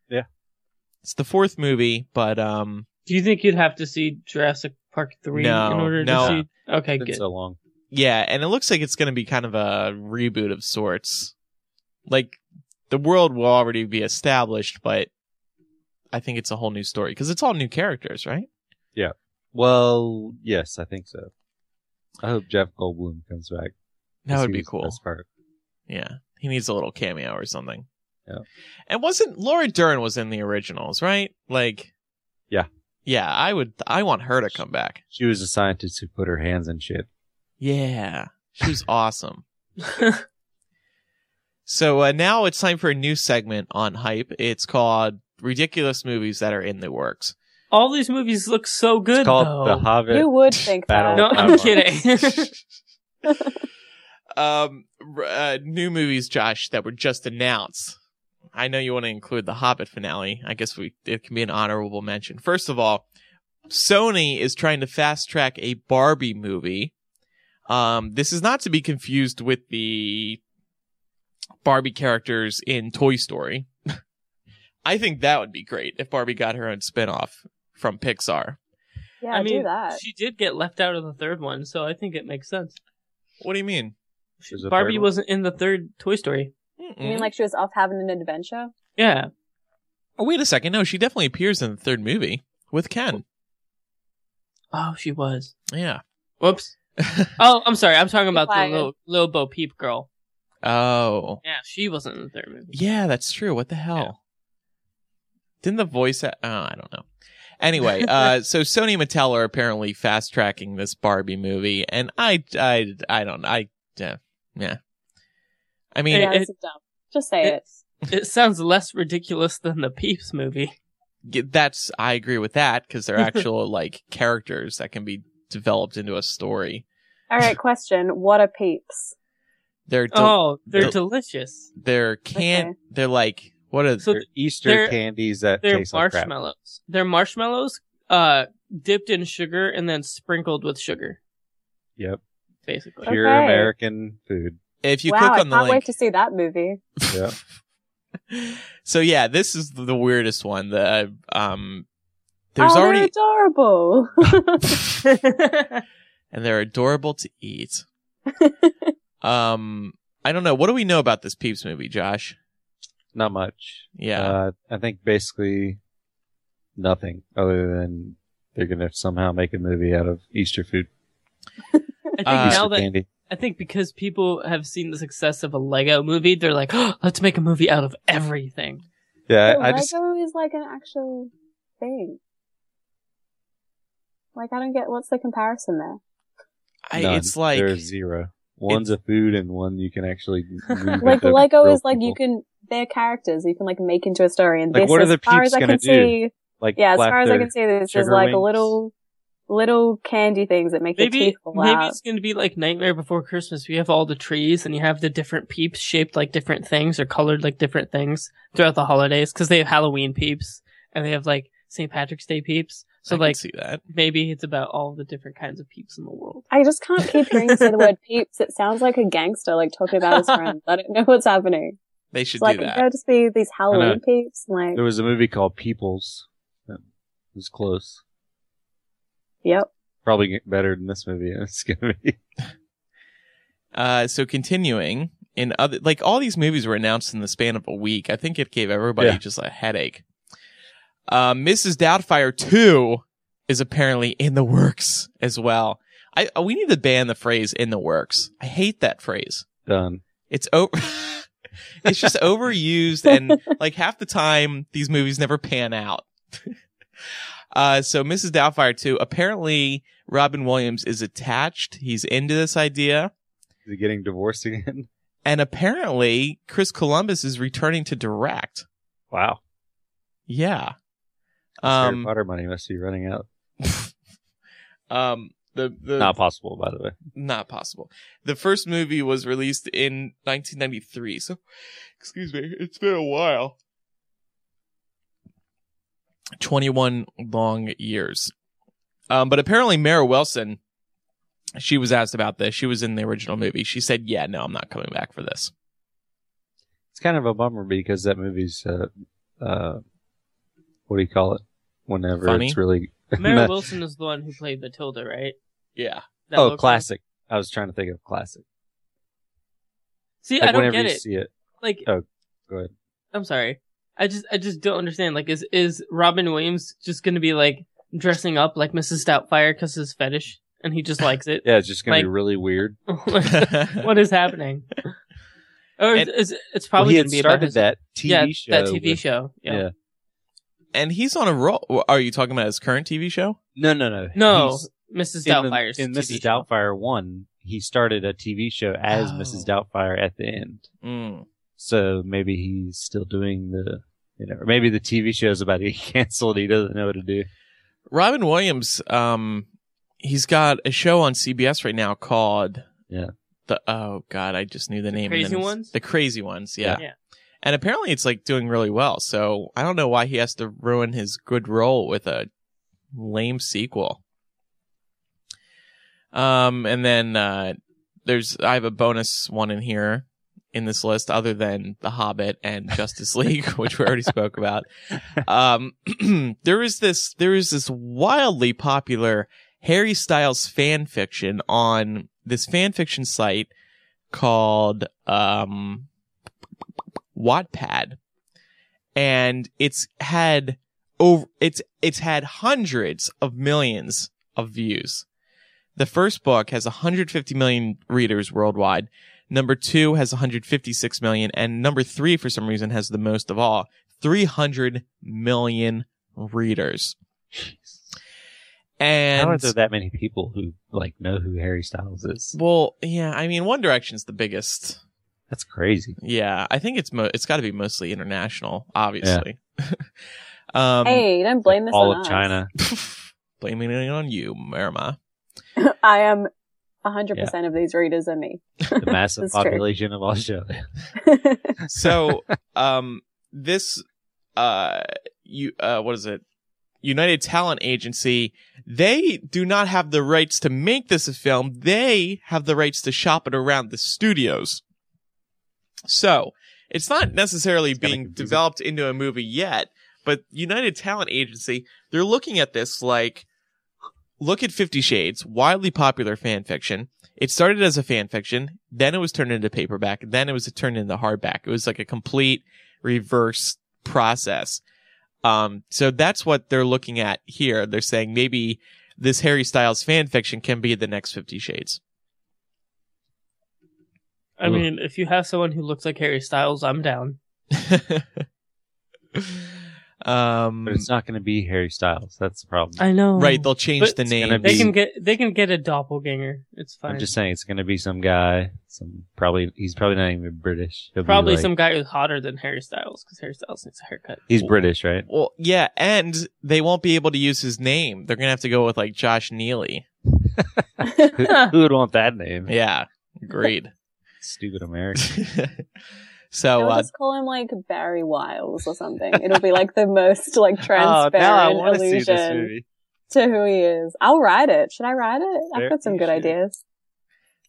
Yeah. It's the fourth movie, but, um, Do you think you'd have to see Jurassic Park three No, in order no. to see? Okay, It's been good. so long. yeah, and it looks like it's going to be kind of a reboot of sorts. Like, the world will already be established, but I think it's a whole new story because it's all new characters, right? Yeah. Well, yes, I think so. I hope Jeff Goldblum comes back. That would be cool. Yeah. He needs a little cameo or something. Yeah. And wasn't Laura Dern was in the originals, right? Like Yeah. Yeah, I would I want her to come back. She was a scientist who put her hands in shit. Yeah. She was <laughs> awesome. <laughs> So uh, now it's time for a new segment on hype. It's called Ridiculous Movies That Are in the Works. All these movies look so good. It's called though. The Hobbit. Who would think Battle that? No, I'm Timeline. kidding. <laughs> um uh, new movies Josh that were just announced. I know you want to include the Hobbit finale. I guess we it can be an honorable mention. First of all, Sony is trying to fast track a Barbie movie. Um this is not to be confused with the Barbie characters in Toy Story. <laughs> I think that would be great if Barbie got her own spin-off from Pixar. Yeah, I mean, do that. she did get left out of the third one, so I think it makes sense. What do you mean? There's Barbie wasn't in the third Toy Story. You mean like she was off having an adventure? Yeah. Oh, wait a second. No, she definitely appears in the third movie with Ken. Oh, she was. Yeah. Whoops. <laughs> Oh, I'm sorry. I'm talking about the Quiet. little, little Bo Peep girl. oh. Yeah, she wasn't in the third movie. Yeah, that's true. What the hell? Didn't the voice? A- oh, I don't know. Anyway, <laughs> uh, so Sony Mattel are apparently fast tracking this Barbie movie, and I, I, I don't, I, yeah, yeah. I mean, yeah, it- it's dumb. Just say it. It sounds less ridiculous than the Peeps movie. y- that's I agree with that because they're <laughs> actual like characters that can be developed into a story. All right, <laughs> question. What are peeps? They're del- oh, they're the- delicious. they're can Okay. they're like what are So They're Easter they're- candies that They're taste like crap. marshmallows. They're marshmallows, uh, dipped in sugar and then sprinkled with sugar, Yep. basically. Okay. Pure American food. if you wow, click I on the can't link wait to see that movie. Yeah. <laughs> so yeah, this is the weirdest one. The um, there's oh, already they're adorable. <laughs> <laughs> and they're adorable to eat. um, I don't know. What do we know about this Peeps movie, Josh? Not much. Yeah, Uh, I think basically nothing other than they're gonna somehow make a movie out of Easter food. <laughs> I think Uh, now that candy. I think because people have seen the success of a Lego movie, they're like, oh, let's make a movie out of everything. Yeah, But I, I just Lego is like an actual thing. Like, I don't get what's the comparison there. I, none. it's like there's zero. One's a food and one you can actually <laughs> move Like Lego is like you can they're characters you can like make into a story, and Like, this, what are as the far peeps as I gonna can do? see, like yeah, as far as I can see, this is like a wings. little little candy things that make your Maybe teeth fall maybe out. it's gonna be like Nightmare Before Christmas. We have all the trees and you have the different peeps shaped like different things or colored like different things throughout the holidays because they have Halloween peeps and they have like St. Patrick's Day peeps. So I like see that. maybe it's about all the different kinds of peeps in the world. I just can't keep hearing say the <laughs> word peeps. It sounds like a gangster like talking about his <laughs> friends. I don't know what's happening. They should It's like do it that. could just be these Halloween peeps. Like, There was a movie called Peoples. That was close. yep. Probably better than this movie. <laughs> It's gonna be. Uh, so continuing in other, like all these movies were announced in the span of a week. I think it gave everybody Yeah. just a headache. Uh, Mrs. Doubtfire 2 is apparently in the works as well. I, we need to ban the phrase in the works. I hate that phrase. Done. It's over. <laughs> it's just <laughs> overused and like half the time these movies never pan out. <laughs> Uh, so Mrs. Doubtfire 2, apparently Robin Williams is attached. He's into this idea. Is he getting divorced again? And apparently Chris Columbus is returning to direct. Wow. Yeah. Harry Um, Potter money must be running out. <laughs> um, the, the, Not possible, by the way. not possible. The first movie was released in 1993. So, excuse me, it's been a while. 21 long years. Um, but apparently Mara Wilson, she was asked about this. She was in the original movie. She said, yeah, no, I'm not coming back for this. It's kind of a bummer because that movie's, uh, uh, what do you call it? Whenever Funny? it's really. <laughs> Mara Wilson is the one who played Matilda, right? Yeah. That oh, local- classic. I was trying to think of classic. See, Like I don't whenever get you it. see it. Like, Oh, go ahead. I'm sorry. I just, I just don't understand. Like, is is Robin Williams just gonna be like dressing up like Mrs. Doubtfire because his fetish, and he just likes it? <laughs> Yeah, it's just gonna be really weird. <laughs> what is happening? Or And- is, it's Well, probably he gonna had be about started his, that TV yeah, show. that TV with- show. Yeah. Yeah. And he's on a roll. Are you talking about his current TV show? No, no, no. No, He's- Mrs. in, the- in TV Mrs. show. Doubtfire one, he started a TV show as Oh. Mrs. Doubtfire at the end. Mm. So maybe he's still doing the, you know, or maybe the TV show is about to get <laughs> canceled. He doesn't know what to do. Robin Williams, um, he's got a show on CBS right now called Yeah. the oh god, I just knew the, The name. and Crazy then Ones? The Crazy Ones, yeah. Yeah. And apparently it's like doing really well. So I don't know why he has to ruin his good role with a lame sequel. Um, and then uh, there's I have a bonus one in here in this list other than The Hobbit and Justice <laughs> League, which we already spoke about. Um, <clears throat> there is this there is this wildly popular Harry Styles fan fiction on this fan fiction site called um Wattpad. And it's had over it's it's had hundreds of millions of views. The first book has 150 million readers worldwide. Number 2 has 156 million and number 3 for some reason has the most of all, 300 million readers. And How are there that many people who like know who Harry Styles is? well, yeah, I mean One Direction's the biggest That's crazy. Yeah, I think it's mo- it's got to be mostly international, obviously. <laughs> um, hey, don't blame this All on of us. China. <laughs> blaming it on you, Marima. I am 100% of these readers are me. The massive That's true. population of Australia. <laughs> So, um, this, uh, you, uh, what is it? United Talent Agency. They do not have the rights to make this a film. They have the rights to shop it around the studios. So, it's not necessarily kinda being developed into a movie yet, but United Talent Agency, they're looking at this like, look at Fifty Shades, wildly popular fan fiction. It started as a fan fiction, then it was turned into paperback, then it was turned into hardback. It was like a complete reverse process. Um, so that's what they're looking at here. They're saying maybe this Harry Styles fan fiction can be the next Fifty Shades. I Ugh. mean, if you have someone who looks like Harry Styles, I'm down. <laughs> um, But it's not going to be Harry Styles. That's the problem. I know. right. They'll change But the name. They be- can get they can get a doppelganger. It's fine. I'm just saying it's going to be some guy. Some probably he's probably not even British. He'll Probably like- some guy who's hotter than Harry Styles because Harry Styles needs a haircut. He's British, right? Well, yeah, and they won't be able to use his name. They're gonna have to go with like Josh Neely. <laughs> who, who would want that name? Yeah, agreed. Stupid American. <laughs> so, I'll uh, just call him like Barry Wiles or something. It'll be like the most like <laughs> oh, transparent now I want to see this illusion to who he is. I'll write it. Should I write it? There- I've got some good should. ideas.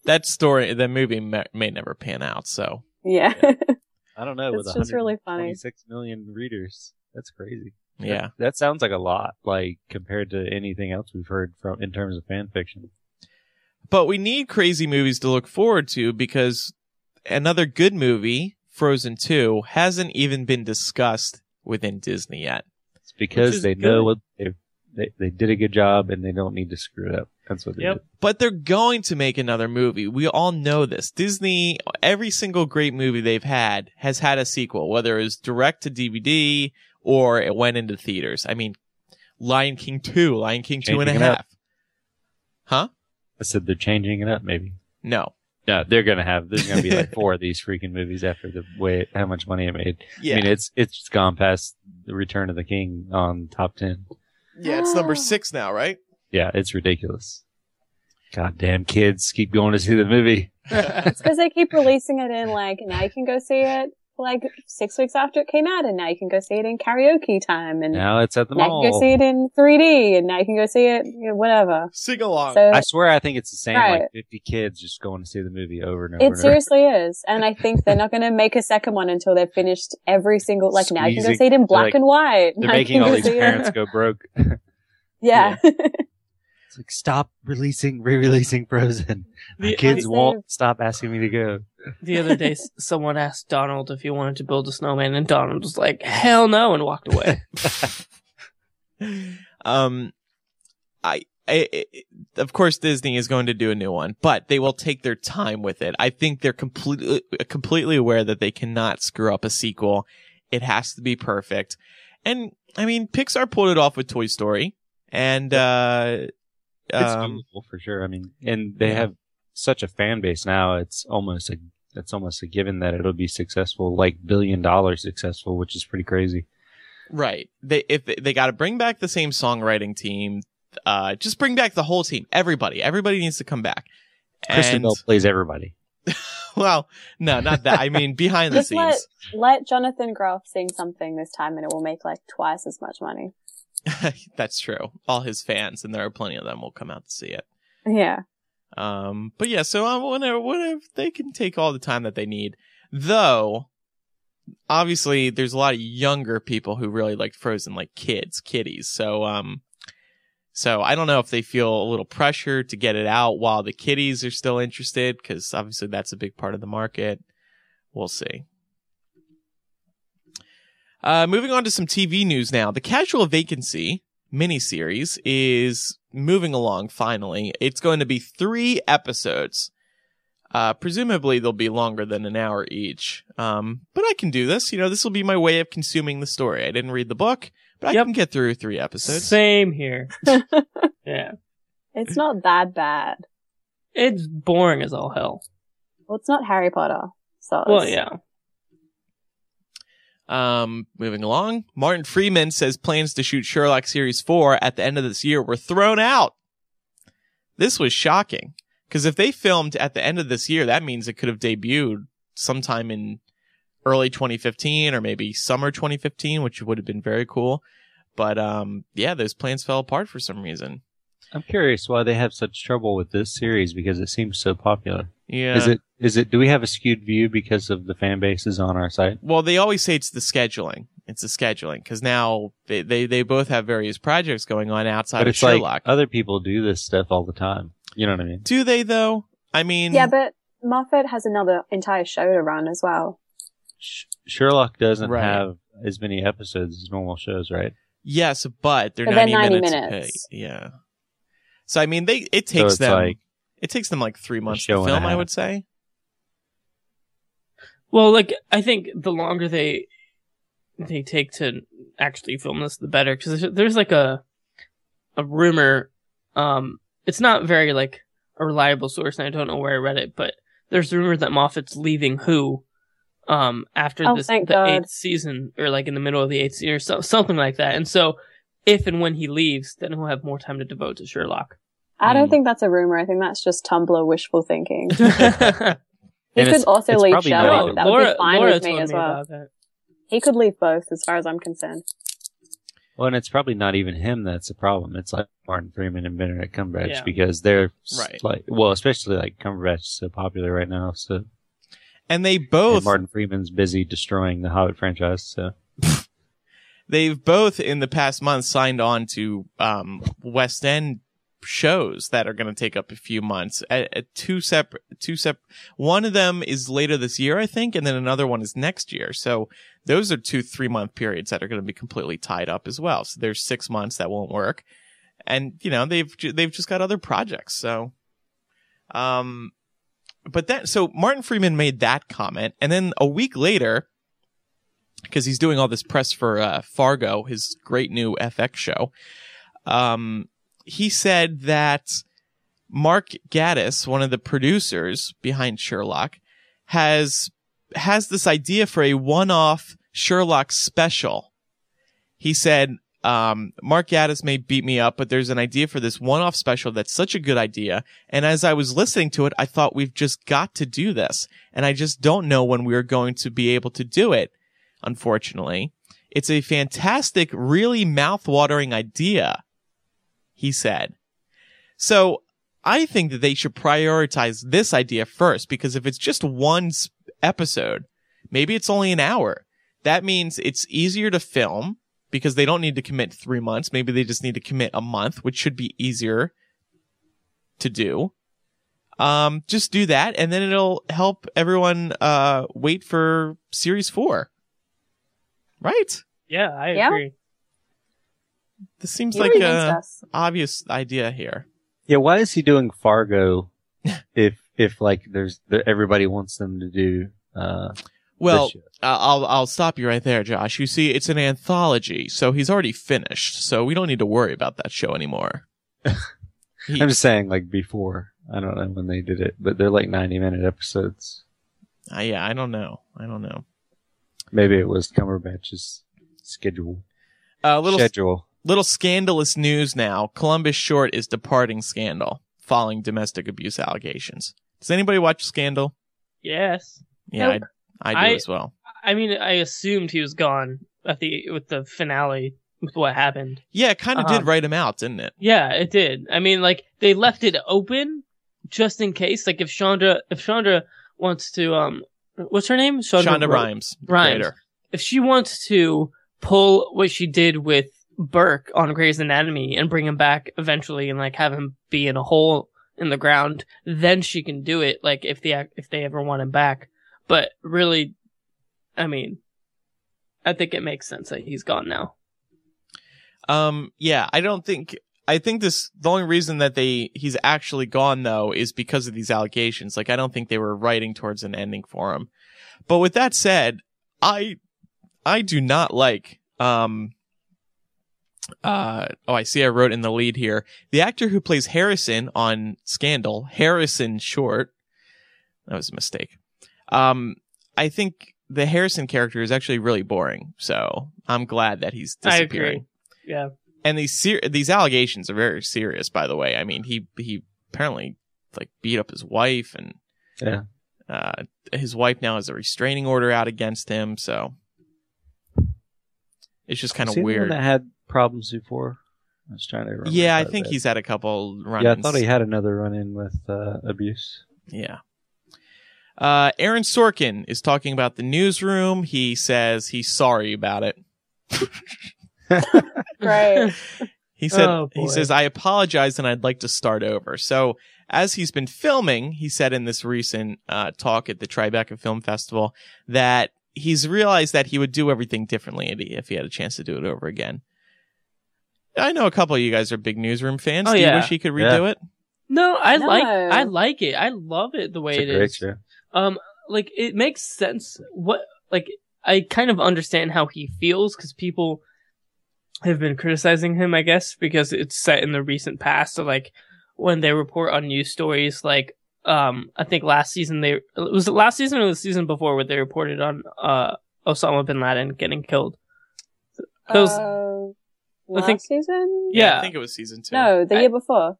that story, the movie may, may never pan out. So, Yeah. <laughs> I don't know. It's with just really funny. Six million readers, that's crazy. yeah. That, that sounds like a lot, like compared to anything else we've heard from in terms of fan fiction. But we need crazy movies to look forward to because another good movie, Frozen 2, hasn't even been discussed within Disney yet. It's because is they know what they, they they did a good job and they don't need to screw it up. That's what they Yep. did. But they're going to make another movie. We all know this. Disney, every single great movie they've had has had a sequel, whether it was direct to DVD or it went into theaters. I mean, Lion King 2, Lion King two and a Changing up. half. Huh? I said they're changing it up. Maybe. No. No, they're gonna have. There's gonna be like <laughs> four of these freaking movies after the way how much money it made. Yeah. I mean, it's it's gone past the Return of the King on top ten. yeah, it's number ah. six now, right? Yeah, it's ridiculous. Goddamn kids keep going to see the movie. <laughs> It's because they keep releasing it in like now you can go see it like six weeks after it came out, and now you can go see it in karaoke time, and Now it's at the now you mall. can go see it in 3D, and now you can go see it, you know, whatever. Sing along. So I swear, I think it's the same. Right. Like 50 kids just going to see the movie over and over. it and over. seriously is, and I think they're not going to make a second one until they've finished every single. Like now you can go see it in black like, and white. They're <laughs> Now making all these see it- parents go broke. <laughs> Yeah. <laughs> It's like stop releasing, re-releasing Frozen. The- kids won't stop asking me to go. The other day, <laughs> someone asked Donald if he wanted to build a snowman, and Donald was like, "Hell no," and walked away. <laughs> um, I, I, I, of course, Disney is going to do a new one, but they will take their time with it. I think they're completely, completely aware that they cannot screw up a sequel. It has to be perfect. And I mean, Pixar pulled it off with Toy Story, and uh, um, doable for sure. I mean, and they yeah. have such a fan base now. It's almost a it's almost a given that it'll be successful, like billion dollar successful, which is pretty crazy. Right. They if they, they got to bring back the same songwriting team. Uh, just bring back the whole team. Everybody. Everybody needs to come back. Kristen And Bell plays everybody. <laughs> well, no, not that. I mean, behind the Just let scenes. let Jonathan Groff sing something this time, and it will make like twice as much money. <laughs> That's true. All his fans, and there are plenty of them, will come out to see it. Yeah. Um, but yeah, so um, whenever, whenever they can take all the time that they need, though. Obviously, there's a lot of younger people who really like Frozen, like kids, kiddies. So, um, so I don't know if they feel a little pressure to get it out while the kiddies are still interested, because obviously that's a big part of the market. We'll see. Uh, moving on to some TV news now. The Casual Vacancy miniseries is moving along finally. It's going to be three episodes. Uh, presumably they'll be longer than an hour each. Um, but I can do this. You know, this will be my way of consuming the story. I didn't read the book, but I can get through three episodes. Same here. <laughs> yeah, It's not that bad. it's boring as all hell. Well, it's not Harry Potter. So Well, yeah. Um, moving along, Martin Freeman says plans to shoot Sherlock Series 4 at the end of this year were thrown out. This was shocking. Because if they filmed at the end of this year, that means it could have debuted sometime in early 2015 or maybe summer 2015, which would have been very cool. But, um, yeah, those plans fell apart for some reason. I'm curious why they have such trouble with this series because it seems so popular. Yeah. Is it is it do we have a skewed view because of the fan bases on our site? Well, they always say it's the scheduling. It's the scheduling because now they, they, they both have various projects going on outside But of it's Sherlock. like other people do this stuff all the time. You know what I mean? Do they though? I mean, Yeah, but Moffat has another entire show to run as well. Sh- Sherlock doesn't Right. have as many episodes as normal shows, right? yes, but they're But they're 90, 90 minutes. minutes. Yeah. So I mean, they it takes it's them like it takes them like three months to film. I half. would say. Well, like I think the longer they they take to actually film this, the better. Because there's, there's like a a rumor. Um, it's not very like a reliable source, and I don't know where I read it, but there's rumor that Moffat's leaving Who. Um, after Oh, this, the God. eighth season, or like in the middle of the eighth season, or so, something like that. And so, if and when he leaves, then he'll have more time to devote to Sherlock. I don't Hmm. think that's a rumor. I think that's just Tumblr wishful thinking. <laughs> He could also leave probably not Sherlock. That Laura, would be fine Laura with me as me well. about. He could leave both, as far as I'm concerned. Well, and it's probably not even him that's the problem. It's like Martin Freeman and Benedict Cumberbatch Yeah. because they're Right. like, well, especially like Cumberbatch is so popular right now. So And they and both Martin Freeman's busy destroying the Hobbit franchise. So <laughs> they've both in the past month signed on to um, West End shows that are going to take up a few months. At, at two separate, two separate. One of them is later this year, I think, and then another one is next year. So those are two three month periods that are going to be completely tied up as well. So there's six months that won't work, and you know they've they've just got other projects. So, um, but then so Martin Freeman made that comment, and then a week later because he's doing all this press for uh, Fargo, his great new FX show. Um, he said that Mark Gatiss, one of the producers behind Sherlock, has has this idea for a one-off Sherlock special. He said, um, Mark Gatiss may beat me up, but there's an idea for this one-off special that's such a good idea. And as I was listening to it, I thought we've just got to do this. And I just don't know when we're going to be able to do it, unfortunately. It's a fantastic, really mouth-watering idea, he said. So I think that they should prioritize this idea first because if it's just one episode, maybe it's only an hour. That means it's easier to film because they don't need to commit three months. Maybe they just need to commit a month, which should be easier to do. Um, just do that and then it'll help everyone, uh, wait for series four. Right? Yeah, I Yeah. agree. This seems You like convinced a us. obvious idea here. Yeah, why is he doing Fargo <laughs> if if like there's everybody wants them to do uh Well. Uh, I'll I'll stop you right there, Josh. You see, it's an anthology, so he's already finished. So we don't need to worry about that show anymore. <laughs> He- I'm just saying like before. I don't know when they did it, but they're like 90 minute episodes. uh, yeah, I don't know. I don't know. Maybe it was Cumberbatch's schedule. A uh, little schedule. Little scandalous news now. Columbus Short is departing Scandal following domestic abuse allegations. Does anybody watch Scandal? Yes. Yeah, Nope. I, I do I- as well. I mean, I assumed he was gone at the with the finale with what happened. Yeah, it kind of Uh-huh. did write him out, didn't it? Yeah, it did. I mean, like they left it open just in case. Like if Shonda, if Shonda wants to, um, what's her name? Shonda, Rhi- Rhimes. Rhimes. creator. If she wants to pull what she did with Burke on Grey's Anatomy and bring him back eventually, and like have him be in a hole in the ground, then she can do it. Like if they if they ever want him back. But really, I mean, I think it makes sense that he's gone now. Um, yeah, I don't think. I think this. The only reason that they he's actually gone though is because of these allegations. Like, I don't think they were writing towards an ending for him. But with that said, I I do not like. Um. Uh oh, I see. I wrote in the lead here. The actor who plays Harrison on Scandal, Harrison Short. That was a mistake. Um, I think the Harrison character is actually really boring. So I'm glad that he's I disappearing agree. Yeah. and these ser- these allegations are very serious by the way i mean he he apparently like beat up his wife and Yeah. uh his wife now has a restraining order out against him so it's just kind of he the one weird that had problems before. I was trying to remember. yeah i think he's had a couple run Yeah, I thought he had another run in with uh, abuse. yeah uh aaron sorkin is talking about the newsroom he says he's sorry about it <laughs> Great. <laughs> He said, Oh, he says, I apologize and I'd like to start over. So as he's been filming, he said in this recent, uh, talk at the Tribeca Film Festival that he's realized that he would do everything differently if he- had a chance to do it over again. I know a couple of you guys are big newsroom fans. Oh, do you yeah. wish he could redo Yeah. it? No, I No. like I like it. I love it the way It's it a great is. show. Um, like it makes sense. What like I kind of understand how he feels because people have been criticizing him, I guess, because it's set in the recent past. So like when they report on news stories, like um, I think last season they was it last season or the season before where they reported on uh Osama bin Laden getting killed. Those Uh, I last think- season? Yeah. I think it was season two. No, the I- year before.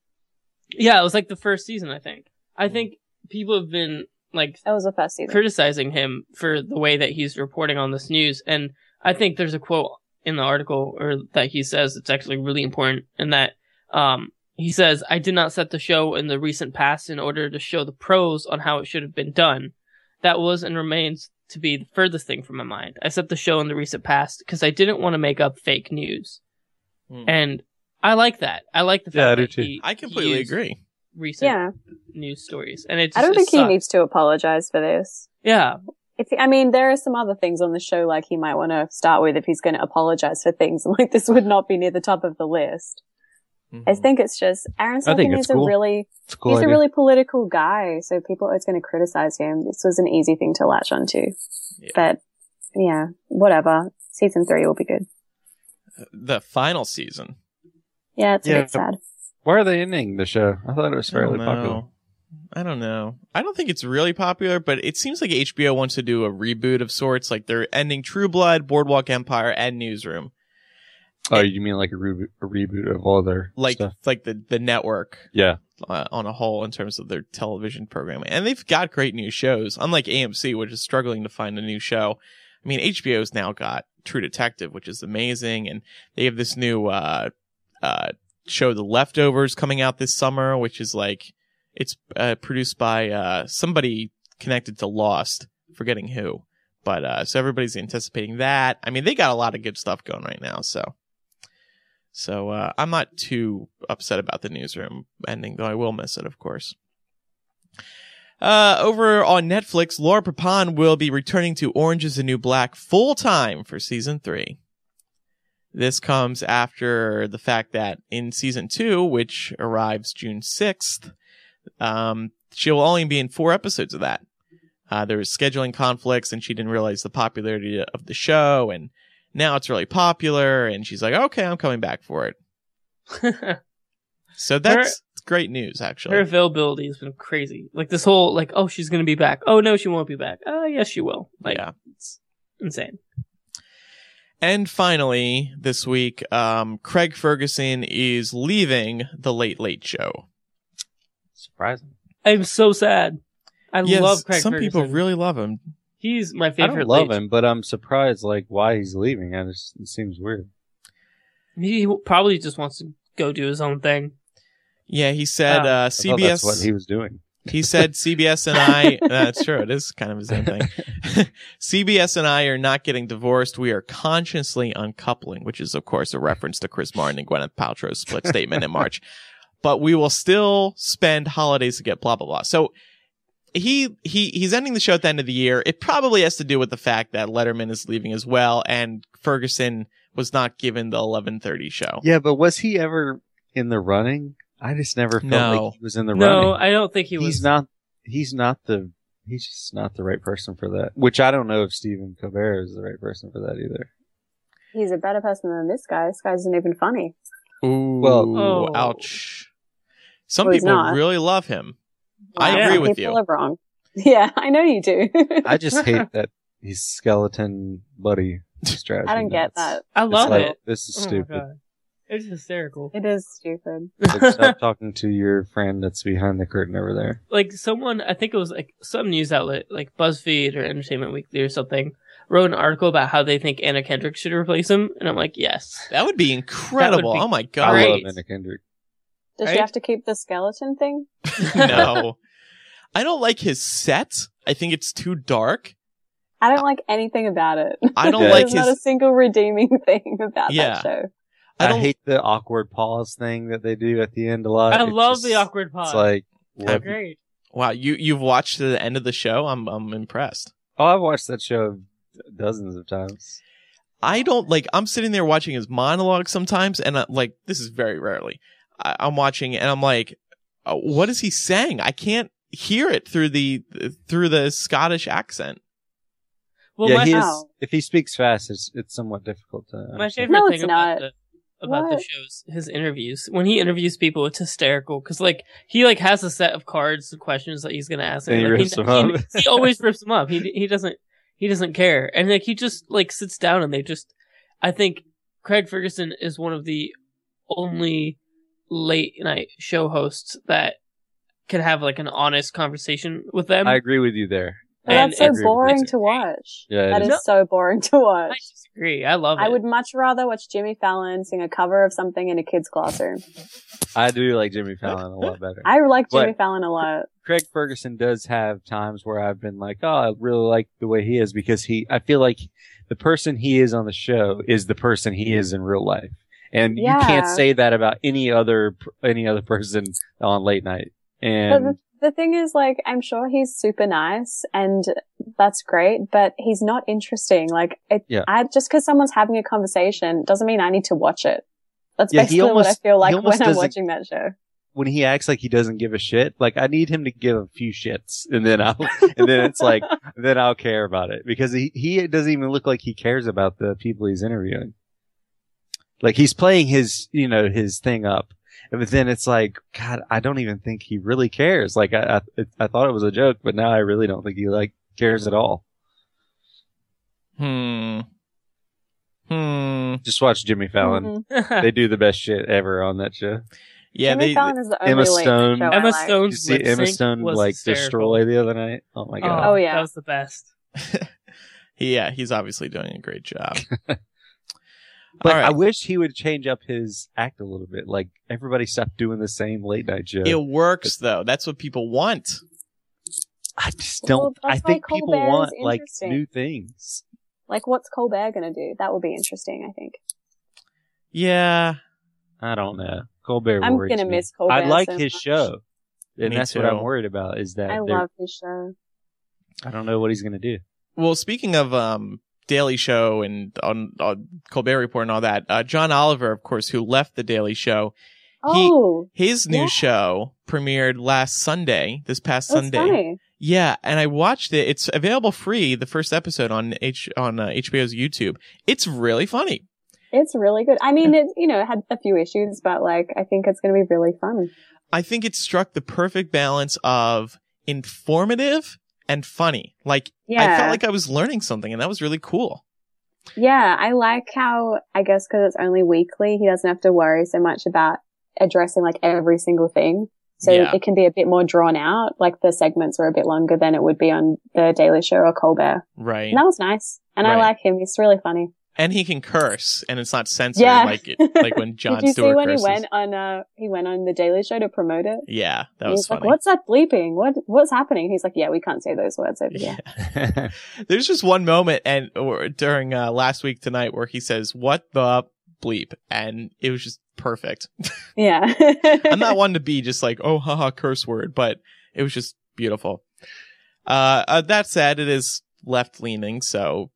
yeah, it was like the first season. I think. I think people have been like That was the first season. criticizing him for the way that he's reporting on this news. And I think there's a quote in the article or that he says it's actually really important and that, um, he says, I did not set the show in the recent past in order to show the pros on how it should have been done. That was and remains to be the furthest thing from my mind. I set the show in the recent past because I didn't want to make up fake news. Hmm. And I like that. I like the fact Yeah, I do that too. he, I he completely used agree. Recent Yeah. news stories. And it's I don't think he sucks. needs to apologize for this. Yeah. If I mean, there are some other things on the show like he might want to start with if he's going to apologize for things. <laughs> Like this would not be near the top of the list. I Mhm. think it's just Aaron I think Sorkin is cool. a really cool he's idea. a really political guy, so people are always going to criticize him. This was an easy thing to latch onto. Yeah. But yeah, whatever. Season three will be good. The final season. Yeah, it's a Yeah. bit sad. Why are they ending the show? I thought it was I fairly popular. I don't know. I don't think it's really popular, but it seems like HBO wants to do a reboot of sorts. Like they're ending True Blood, Boardwalk Empire, and Newsroom. Oh, you mean like a, reboot, a reboot of all their Like stuff? like the the network Yeah. uh, on a whole in terms of their television programming. And they've got great new shows, unlike AMC, which is struggling to find a new show. I mean, HBO's now got True Detective, which is amazing, and they have this new uh, uh, show, The Leftovers, coming out this summer, which is like it's uh, produced by uh, somebody connected to Lost, forgetting who. But uh, so everybody's anticipating that. I mean, they got a lot of good stuff going right now, so. So uh, I'm not too upset about the newsroom ending, though I will miss it, of course. Uh, over on Netflix, Laura Prepon will be returning to Orange is the New Black full time for season three. This comes after the fact that in season two, which arrives June 6th, um, she'll only be in four episodes of that. Uh, there was scheduling conflicts and she didn't realize the popularity of the show and now it's really popular and she's like, okay, I'm coming back for it. <laughs> So that's great news, actually. Her availability has been crazy. Like this whole like, oh, she's gonna be back. Oh no, she won't be back. Oh yes, she will. Like yeah. it's insane. And finally, this week, um, Craig Ferguson is leaving the Late Late Show. Surprising. I'm so sad. I Yes, love Craig some Ferguson. people really love him. He's my I favorite. don't love late- him, but I'm surprised like why he's leaving. I just it seems weird. He probably just wants to go do his own thing. Yeah, he said Oh. uh, I that's what he was doing. He said <laughs> CBS and I. that's true. It is kind of the same thing. <laughs> CBS and I are not getting divorced. We are consciously uncoupling, which is of course a reference to Chris Martin and Gwyneth Paltrow's split statement in March. <laughs> But we will still spend holidays to get blah blah blah. So he he he's ending the show at the end of the year. It probably has to do with the fact that Letterman is leaving as well, and Ferguson was not given the eleven thirty show. Yeah, but was he ever in the running? I just never felt No. like he was in the No, running. No, I don't think he was. he's not. He's not the. He's just not the right person for that. Which I don't know if Stephen Colbert is the right person for that either. He's a better person than this guy. This guy isn't even funny. Ooh, Well- Oh. ouch. Some Well, people really love him. I agree with people you. Are wrong. <laughs> Yeah, I know you do. I just <laughs> hate that he's skeleton buddy strategy. I don't get that. I love like, it. This is Oh stupid. god, it's hysterical. It is stupid. <laughs> Like, stop talking to your friend that's behind the curtain over there. like someone, I think it was like some news outlet, like BuzzFeed or Entertainment Weekly or something, wrote an article about how they think Anna Kendrick should replace him, and I'm like, yes. That would be incredible. be oh my god. Great. love Anna Kendrick. Does Right? she have to keep the skeleton thing? <laughs> no. <laughs> I don't like his set. I think it's too dark. I don't like anything about it. I don't like There's not a single redeeming <laughs> thing about Yeah. that show. I I, don't hate the awkward pause thing that they do at the end a lot. I It's love just- the awkward pause. It's like, They're what- great. Wow, you you've watched to the end of the show. I'm I'm impressed. oh, I've watched that show dozens of times. I don't like. I'm sitting there watching his monologue sometimes, and I, like this is very rarely. I, I'm watching, and I'm like, uh, "What is he saying?" I can't hear it through the through the Scottish accent. Well, yeah, my, he is. If he speaks fast, it's it's somewhat difficult to. my understand. favorite No, thing it's about the about the shows, his interviews. When he interviews people, it's hysterical because like he like has a set of cards, and questions that he's gonna ask, And he like, rips them he, up. he always rips them up. He he doesn't he doesn't care, and like he just like sits down and they just. I think Craig Ferguson is one of the only late night show hosts that can have like an honest conversation with them. I agree with you there. But And that's so boring to watch. Yeah, that is. is so boring to watch. I watch. disagree. I love it. I would much rather watch Jimmy Fallon sing a cover of something in a kid's classroom. I do like Jimmy Fallon a lot better. I like But- Jimmy Fallon a lot. Craig Ferguson does have times where I've been like, oh, I really like the way he is because he, I feel like the person he is on the show is the person he is in real life. And you can't say that about any other, any other person on late night. And the, the thing is, like, I'm sure he's super nice and that's great, but he's not interesting. Like, it, Yeah. I, just cause someone's having a conversation doesn't mean I need to watch it. That's Yeah, basically what I feel like when I'm watching that show. when he acts like he doesn't give a shit, like I need him to give a few shits and then I'll, and then it's like, <laughs> then I'll care about it because he, he doesn't even look like he cares about the people he's interviewing. Like he's playing his, you know, his thing up. But then it's like, God, I don't even think he really cares. Like I, I, I thought it was a joke, but now I really don't think he like cares at all. Hmm. Hmm. Just watch Jimmy Fallon. Mhm. They <laughs> do the best shit ever on that show. Yeah, Jimmy they. Fallon is the Emma late Stone- show I Emma like. You see Emma Stone was like hysterical. destroy the other night? Oh my god. Oh, yeah. that was the best. <laughs> yeah, he's obviously doing a great job. <laughs> But All right. I wish he would change up his act a little bit. Like everybody stopped doing the same late night show. It works though. That's what people want. I just don't. I think people want like new things. Like, what's Colbert gonna do? That would be interesting. I think. Yeah. I don't know. Colbert. I'm worries gonna me. miss Colbert I like so his much. show, and Me that's what. I'm worried about. Is that I love his show. I don't know what he's gonna do. Well, speaking of um Daily Show and on, on Colbert Report and all that, uh, John Oliver, of course, who left the Daily Show, He- Oh, his new Yeah. show premiered last Sunday, this past that's Sunday. funny. Yeah, and I watched it. It's available free. The first episode on H on uh, HBO's YouTube. It's really funny. It's really good. I mean, it you know it had a few issues, but like I think it's gonna be really fun. I think it struck the perfect balance of informative and funny. Like Yeah, I felt like I was learning something, and that was really cool. yeah. I like how I guess because it's only weekly, he doesn't have to worry so much about addressing like every single thing. So Yeah. it can be a bit more drawn out. Like the segments are a bit longer than it would be on the Daily Show or Colbert. Right. And that was nice. And I like him. He's really funny. And he can curse, and it's not censored Yeah. like it, like when <laughs> John Did you Stewart see when curses. he went on uh he went on the Daily Show to promote it? Yeah, that And was funny. like, "What's that bleeping? What what's happening?" He's like, "Yeah, we can't say those words over here." Yeah. <laughs> There's just one moment and or during uh, last week tonight where he says, "What the bleep?" and it was just perfect. <laughs> Yeah, I'm not one to be just like, "Oh, haha, curse word," but it was just beautiful. Uh, uh that said, it is left leaning, so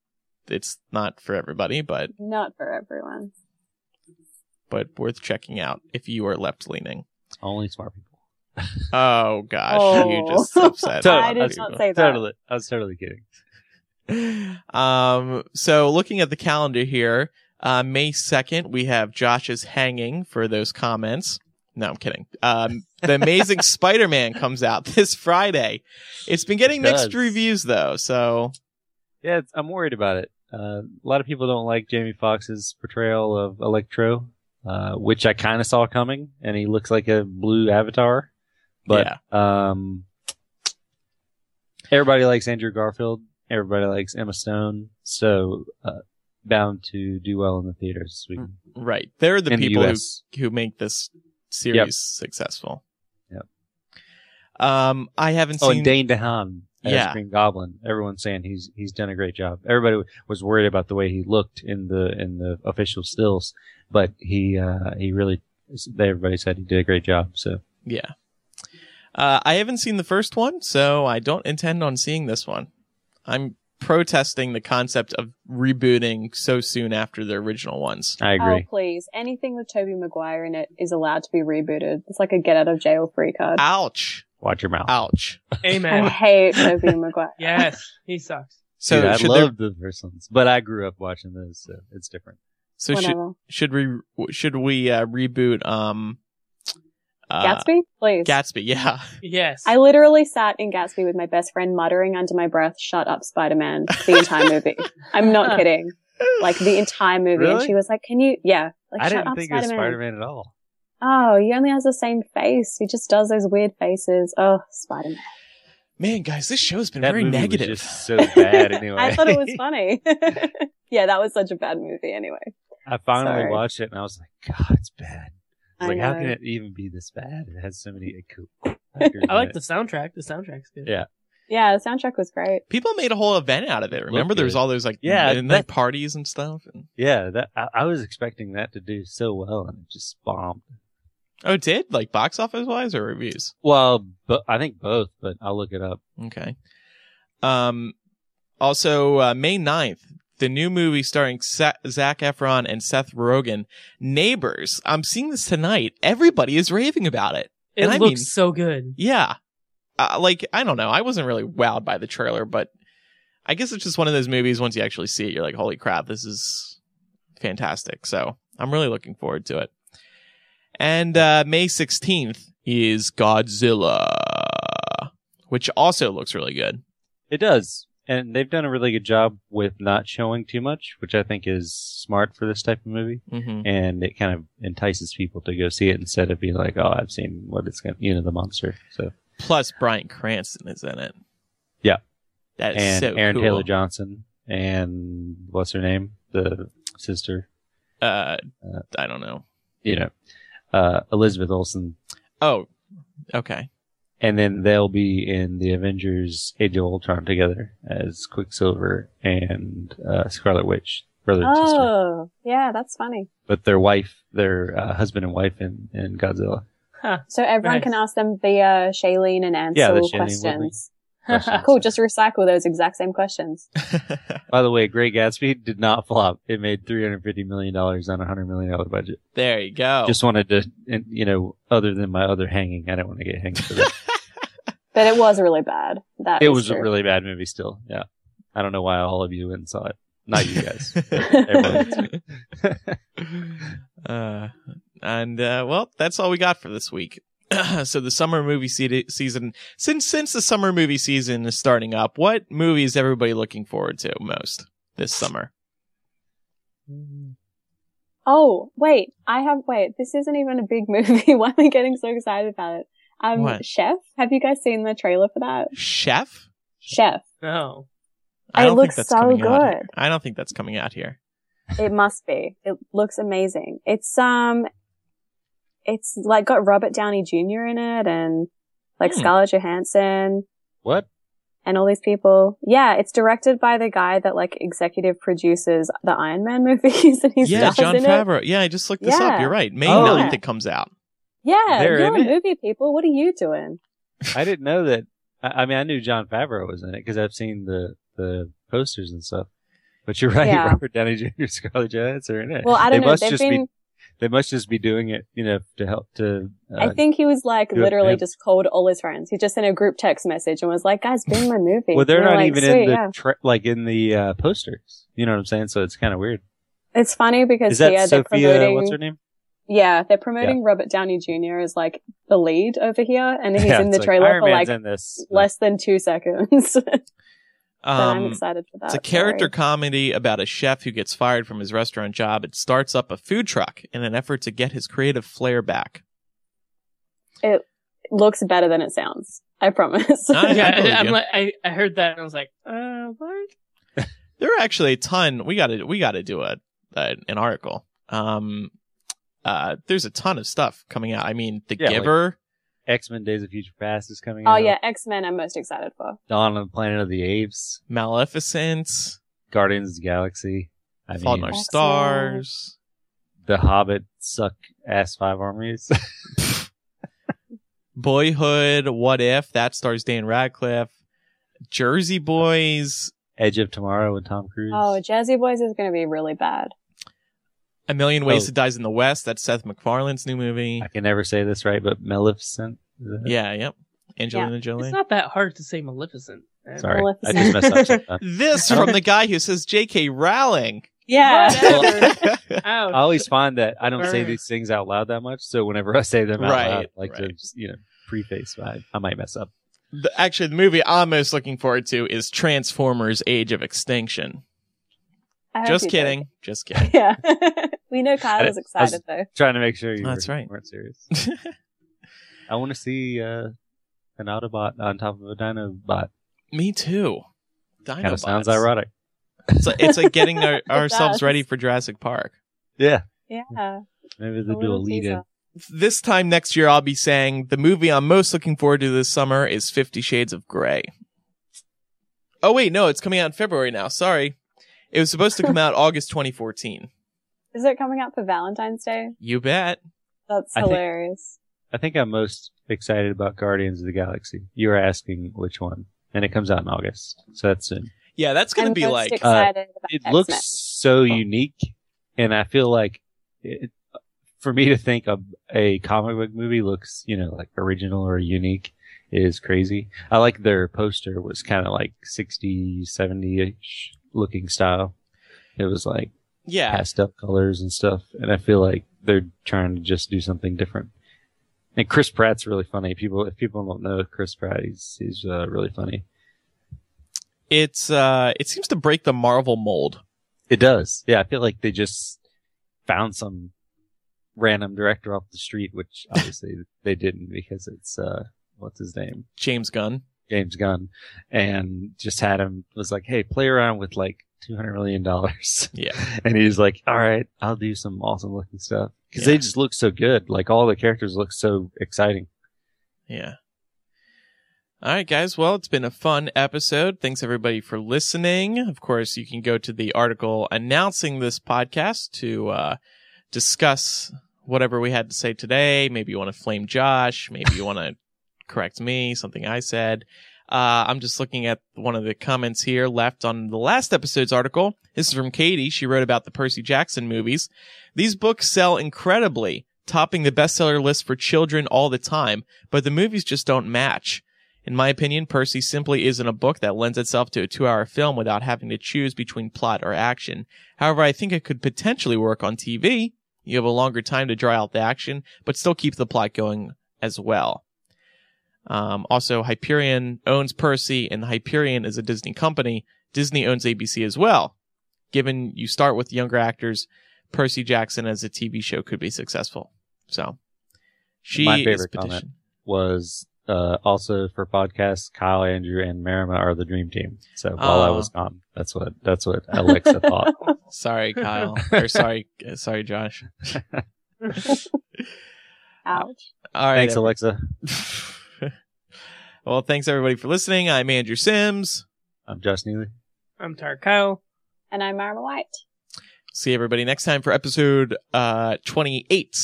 it's not for everybody, but not for everyone. but worth checking out if you are left leaning. Only smart people. Oh gosh, Oh. you just <laughs> upset. I a lot of did not people. say that. Totally. I was totally kidding. <laughs> um, so looking at the calendar here, uh, May 2nd, we have Josh's hanging for those comments. No, I'm kidding. Um, the <laughs> Amazing Spider-Man comes out this Friday. It's been getting It mixed reviews though, so Yeah, I'm worried about it. Uh, a lot of people don't like Jamie Foxx's portrayal of Electro, uh, which I kind of saw coming, and he looks like a blue avatar. But um, everybody likes Andrew Garfield. Everybody likes Emma Stone. So uh, bound to do well in the theaters this weekend. right. They're the people the who, who make this series Yep. successful. Yep. Um, I haven't Oh, seen. and Dane DeHaan Yeah. Green Goblin. Everyone's saying he's he's done a great job. Everybody was worried about the way he looked in the in the official stills, but he uh he really everybody said he did a great job. So Yeah. Uh, I haven't seen the first one, so I don't intend on seeing this one. I'm protesting the concept of rebooting so soon after the original ones. I agree. Oh agree. please! Anything with Tobey Maguire in it is allowed to be rebooted. It's like a get out of jail free card. Ouch. Watch your mouth. Ouch. <laughs> Amen. I Amen. hate Tobey Maguire. <laughs> yes, he sucks. So Dude, I should there, love the first ones, but I grew up watching those, so it's different. so should Whatever. should we should we uh, reboot um uh, Gatsby, please. Gatsby, yeah. Yes. I literally sat in Gatsby with my best friend muttering under my breath, shut up, Spider-Man, the entire movie. <laughs> I'm not kidding. Like the entire movie. And she was like, can you, yeah, like I shut didn't up, think it was Spider-Man. Spider-Man at all. Oh, he only has the same face. He just does those weird faces. Oh, Spider-Man. Man, guys, this show's been That very movie was negative. just so bad anyway. <laughs> I thought it was <laughs> funny. <laughs> yeah, that was such a bad movie anyway. I finally Sorry. watched it and I was like, God, it's bad. I was I like, how can it even be this bad? It has so many cool. I like the soundtrack. The soundtrack's good. Yeah. Yeah, the soundtrack was great. People made a whole event out of it. Remember, Looked there was good. all those like Yeah, and that- parties and stuff. And, Yeah, that I, I was expecting that to do so well, and it just bombed. Oh, it did like box office wise or reviews? Well, but I think both, but I'll look it up. Okay. Um, also, uh, May 9th, the new movie starring Sa- Zac Efron and Seth Rogen, Neighbors. I'm seeing this tonight. Everybody is raving about it. It And I looks mean- so good. Yeah. Uh, like, I don't know. I wasn't really wowed by the trailer, but I guess it's just one of those movies. Once you actually see it, you're like, holy crap, this is fantastic. So I'm really looking forward to it. And uh, May 16th is Godzilla, which also looks really good. It does. And they've done a really good job with not showing too much, which I think is smart for this type of movie. hmm And it kind of entices people to go see it instead of being like, oh, I've seen what it's going to, you know, the monster. So, Plus, Bryan Cranston is in it. Yeah. That is and so Aaron cool. Taylor Johnson and what's her name? The sister, Uh, Uh, I don't know. you know, uh, Elizabeth Olsen. Oh, okay. And then they'll be in the Avengers Age of Ultron together as Quicksilver and, uh, Scarlet Witch, brother and sister. Oh, yeah, that's funny. But their wife, their uh, husband and wife in, in Godzilla. Huh. So everyone Nice. can ask them the uh, Shailene and Ansel Yeah, the Shailene questions. Questions. Cool, just recycle those exact same questions. <laughs> By the way, Great Gatsby did not flop. It made $350 million on a $100 million budget. there you go. Just wanted to, and, you know, other than my other hanging, I don't want to get hanged for that. <laughs> But it was really bad. That it was a really bad movie still. Yeah. I don't know why all of you went and saw it. Not you guys. <laughs> Uh, and uh, well, that's all we got for this week. <clears throat> so the summer movie se- season, since since the summer movie season is starting up, what movie is everybody looking forward to most this summer? Oh, wait, I have, wait, this isn't even a big <laughs> movie. Why am I getting so excited about it? Um, What? Chef? Have you guys seen the trailer for that? Chef? Chef. No. I It looks so coming out here. good. I don't think that's coming out here. It must be. It looks amazing. It's, um, it's like got Robert Downey Jr. in it and like Hmm. Scarlett Johansson what? and all these people. Yeah, it's directed by the guy that like executive produces the Iron Man <laughs> movies and he's yeah, stars John in it. Favreau. Yeah, I just looked this up. You're right. May Oh. 9th it comes out. Yeah, They're you're in a it? movie people. What are you doing? I didn't know that. I, I mean, I knew Jon Favreau was in it because I've seen the, the posters and stuff. But you're right. <laughs> Yeah. Robert Downey Jr., <laughs> Scarlett Johansson are in it. Well, I don't they know. Must They've just been. be, they must just be doing it, you know, to help to. Uh, I think he was like do it literally just called all his friends. He just sent a group text message and was like, "Guys, be in my movie." well, they're not like, even in the yeah." tra- like in the uh, posters. You know what I'm saying? So it's kind of weird. It's funny because Is that yeah, they're Sophia? promoting. What's her name? Yeah, they're promoting Robert Downey Jr. as like the lead over here, and he's <laughs> Yeah, in the trailer Iron for like less than two seconds. <laughs> but I'm Um, excited for that. It's a character sorry. comedy about a chef who gets fired from his restaurant job and starts up a food truck in an effort to get his creative flair back. It looks better than it sounds. I promise. Yeah. I I, am like, I, I heard that and I was like, uh, what? <laughs> There are actually a ton. We got to we got to do a, a an article. Um, uh, there's a ton of stuff coming out. I mean, The Yeah, like- Giver. X Men: Days of Future Past is coming out. oh out. yeah, X Men. I'm most excited for. Dawn of the Planet of the Apes, Maleficent, Guardians of the Galaxy. I Fault in mean, Our Excellent. Stars, The Hobbit suck ass five armies. <laughs> Boyhood, What If, that stars Dan Radcliffe, Jersey Boys, Edge of Tomorrow with Tom Cruise. Oh, Jazzy Boys is going to be really bad. A Million Ways Oh. to Dies in the West, that's Seth MacFarlane's new movie. I can never say this right, but Maleficent. Is that it? Yeah, yep. Angelina Jolie. It's not that hard to say Maleficent. Uh, Sorry, I just messed up. <laughs> This from the guy who says J.K. Rowling. Yeah. Whatever. <laughs> I always find that I don't say these things out loud that much, so whenever I say them out Right, loud, I like to just, you know preface. I, I might mess up. The, actually, the movie I'm most looking forward to is Transformers: Age of Extinction. I hope Just kidding. do. Just kidding. Yeah. <laughs> we know Kyle I- is I was- excited though. Trying to make sure you That's were, right. weren't serious. <laughs> I want to see uh, an Autobot on top of a Dinobot. Me too. Kind of sounds ironic. It's like, it's like getting our, <laughs> ourselves does. ready for Jurassic Park. Yeah, Yeah. maybe they'll do a lead in. This time next year, I'll be saying the movie I'm most looking forward to this summer is Fifty Shades of Grey. Oh wait, no, it's coming out in February now. Sorry, it was supposed to come out <laughs> August 2014. Is it coming out for Valentine's Day? You bet. That's I think- hilarious. I think I'm most excited about Guardians of the Galaxy. You were asking which one, and it comes out in August, so that's soon. Yeah, that's gonna I'm be most like excited uh, about It X-Men. looks so oh. unique, and I feel like it, for me to think of a comic book movie looks, you know, like original or unique is crazy. I like their poster was kind of like 60, 70 ish looking style. It was like Yeah. pastel colors and stuff. And I feel like they're trying to just do something different. And Chris Pratt's really funny. People, if people don't know Chris Pratt, he's he's uh, really funny. It's uh it seems to break the Marvel mold. It does. Yeah, I feel like they just found some random director off the street, which obviously <laughs> they didn't because it's uh what's his name? James Gunn. James Gunn and just had him was like, Hey, play around with like two hundred million dollars. <laughs> Yeah. and he's like, All right, I'll do some awesome looking stuff. Cause Yeah. they just look so good. Like all the characters look so exciting. Yeah. All right, guys. Well, it's been a fun episode. Thanks everybody for listening. Of course, you can go to the article announcing this podcast to uh, discuss whatever we had to say today. Maybe you want to flame Josh. Maybe you want to <laughs> correct me, something I said. Uh, I'm just looking at one of the comments here left on the last episode's article. This is from Katie. She wrote about the Percy Jackson movies. These books sell incredibly, topping the bestseller list for children all the time, but the movies just don't match. In my opinion, Percy simply isn't a book that lends itself to a two hour film without having to choose between plot or action. However, I think it could potentially work on TV. You have a longer time to draw out the action, but still keep the plot going as well. Um, also, Hyperion owns Percy, and Hyperion is a Disney company. Disney owns ABC as well. Given you start with younger actors, Percy Jackson as a TV show could be successful. So, she My favorite petition- comment. Was uh, also for podcasts, Kyle, Andrew, and Marima are the dream team. So while I was gone, that's what that's what Alexa thought. <laughs> Sorry, Kyle. <laughs> or <laughs> sorry, uh, sorry, Josh. Ouch. All right. Thanks, Alexa. Well, thanks everybody for listening. I'm Andrew Sims. I'm Josh Neely. I'm Tar Kyle. And I'm Marima White. See everybody next time for episode uh 28,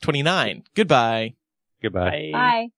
29. Goodbye. Goodbye. Bye.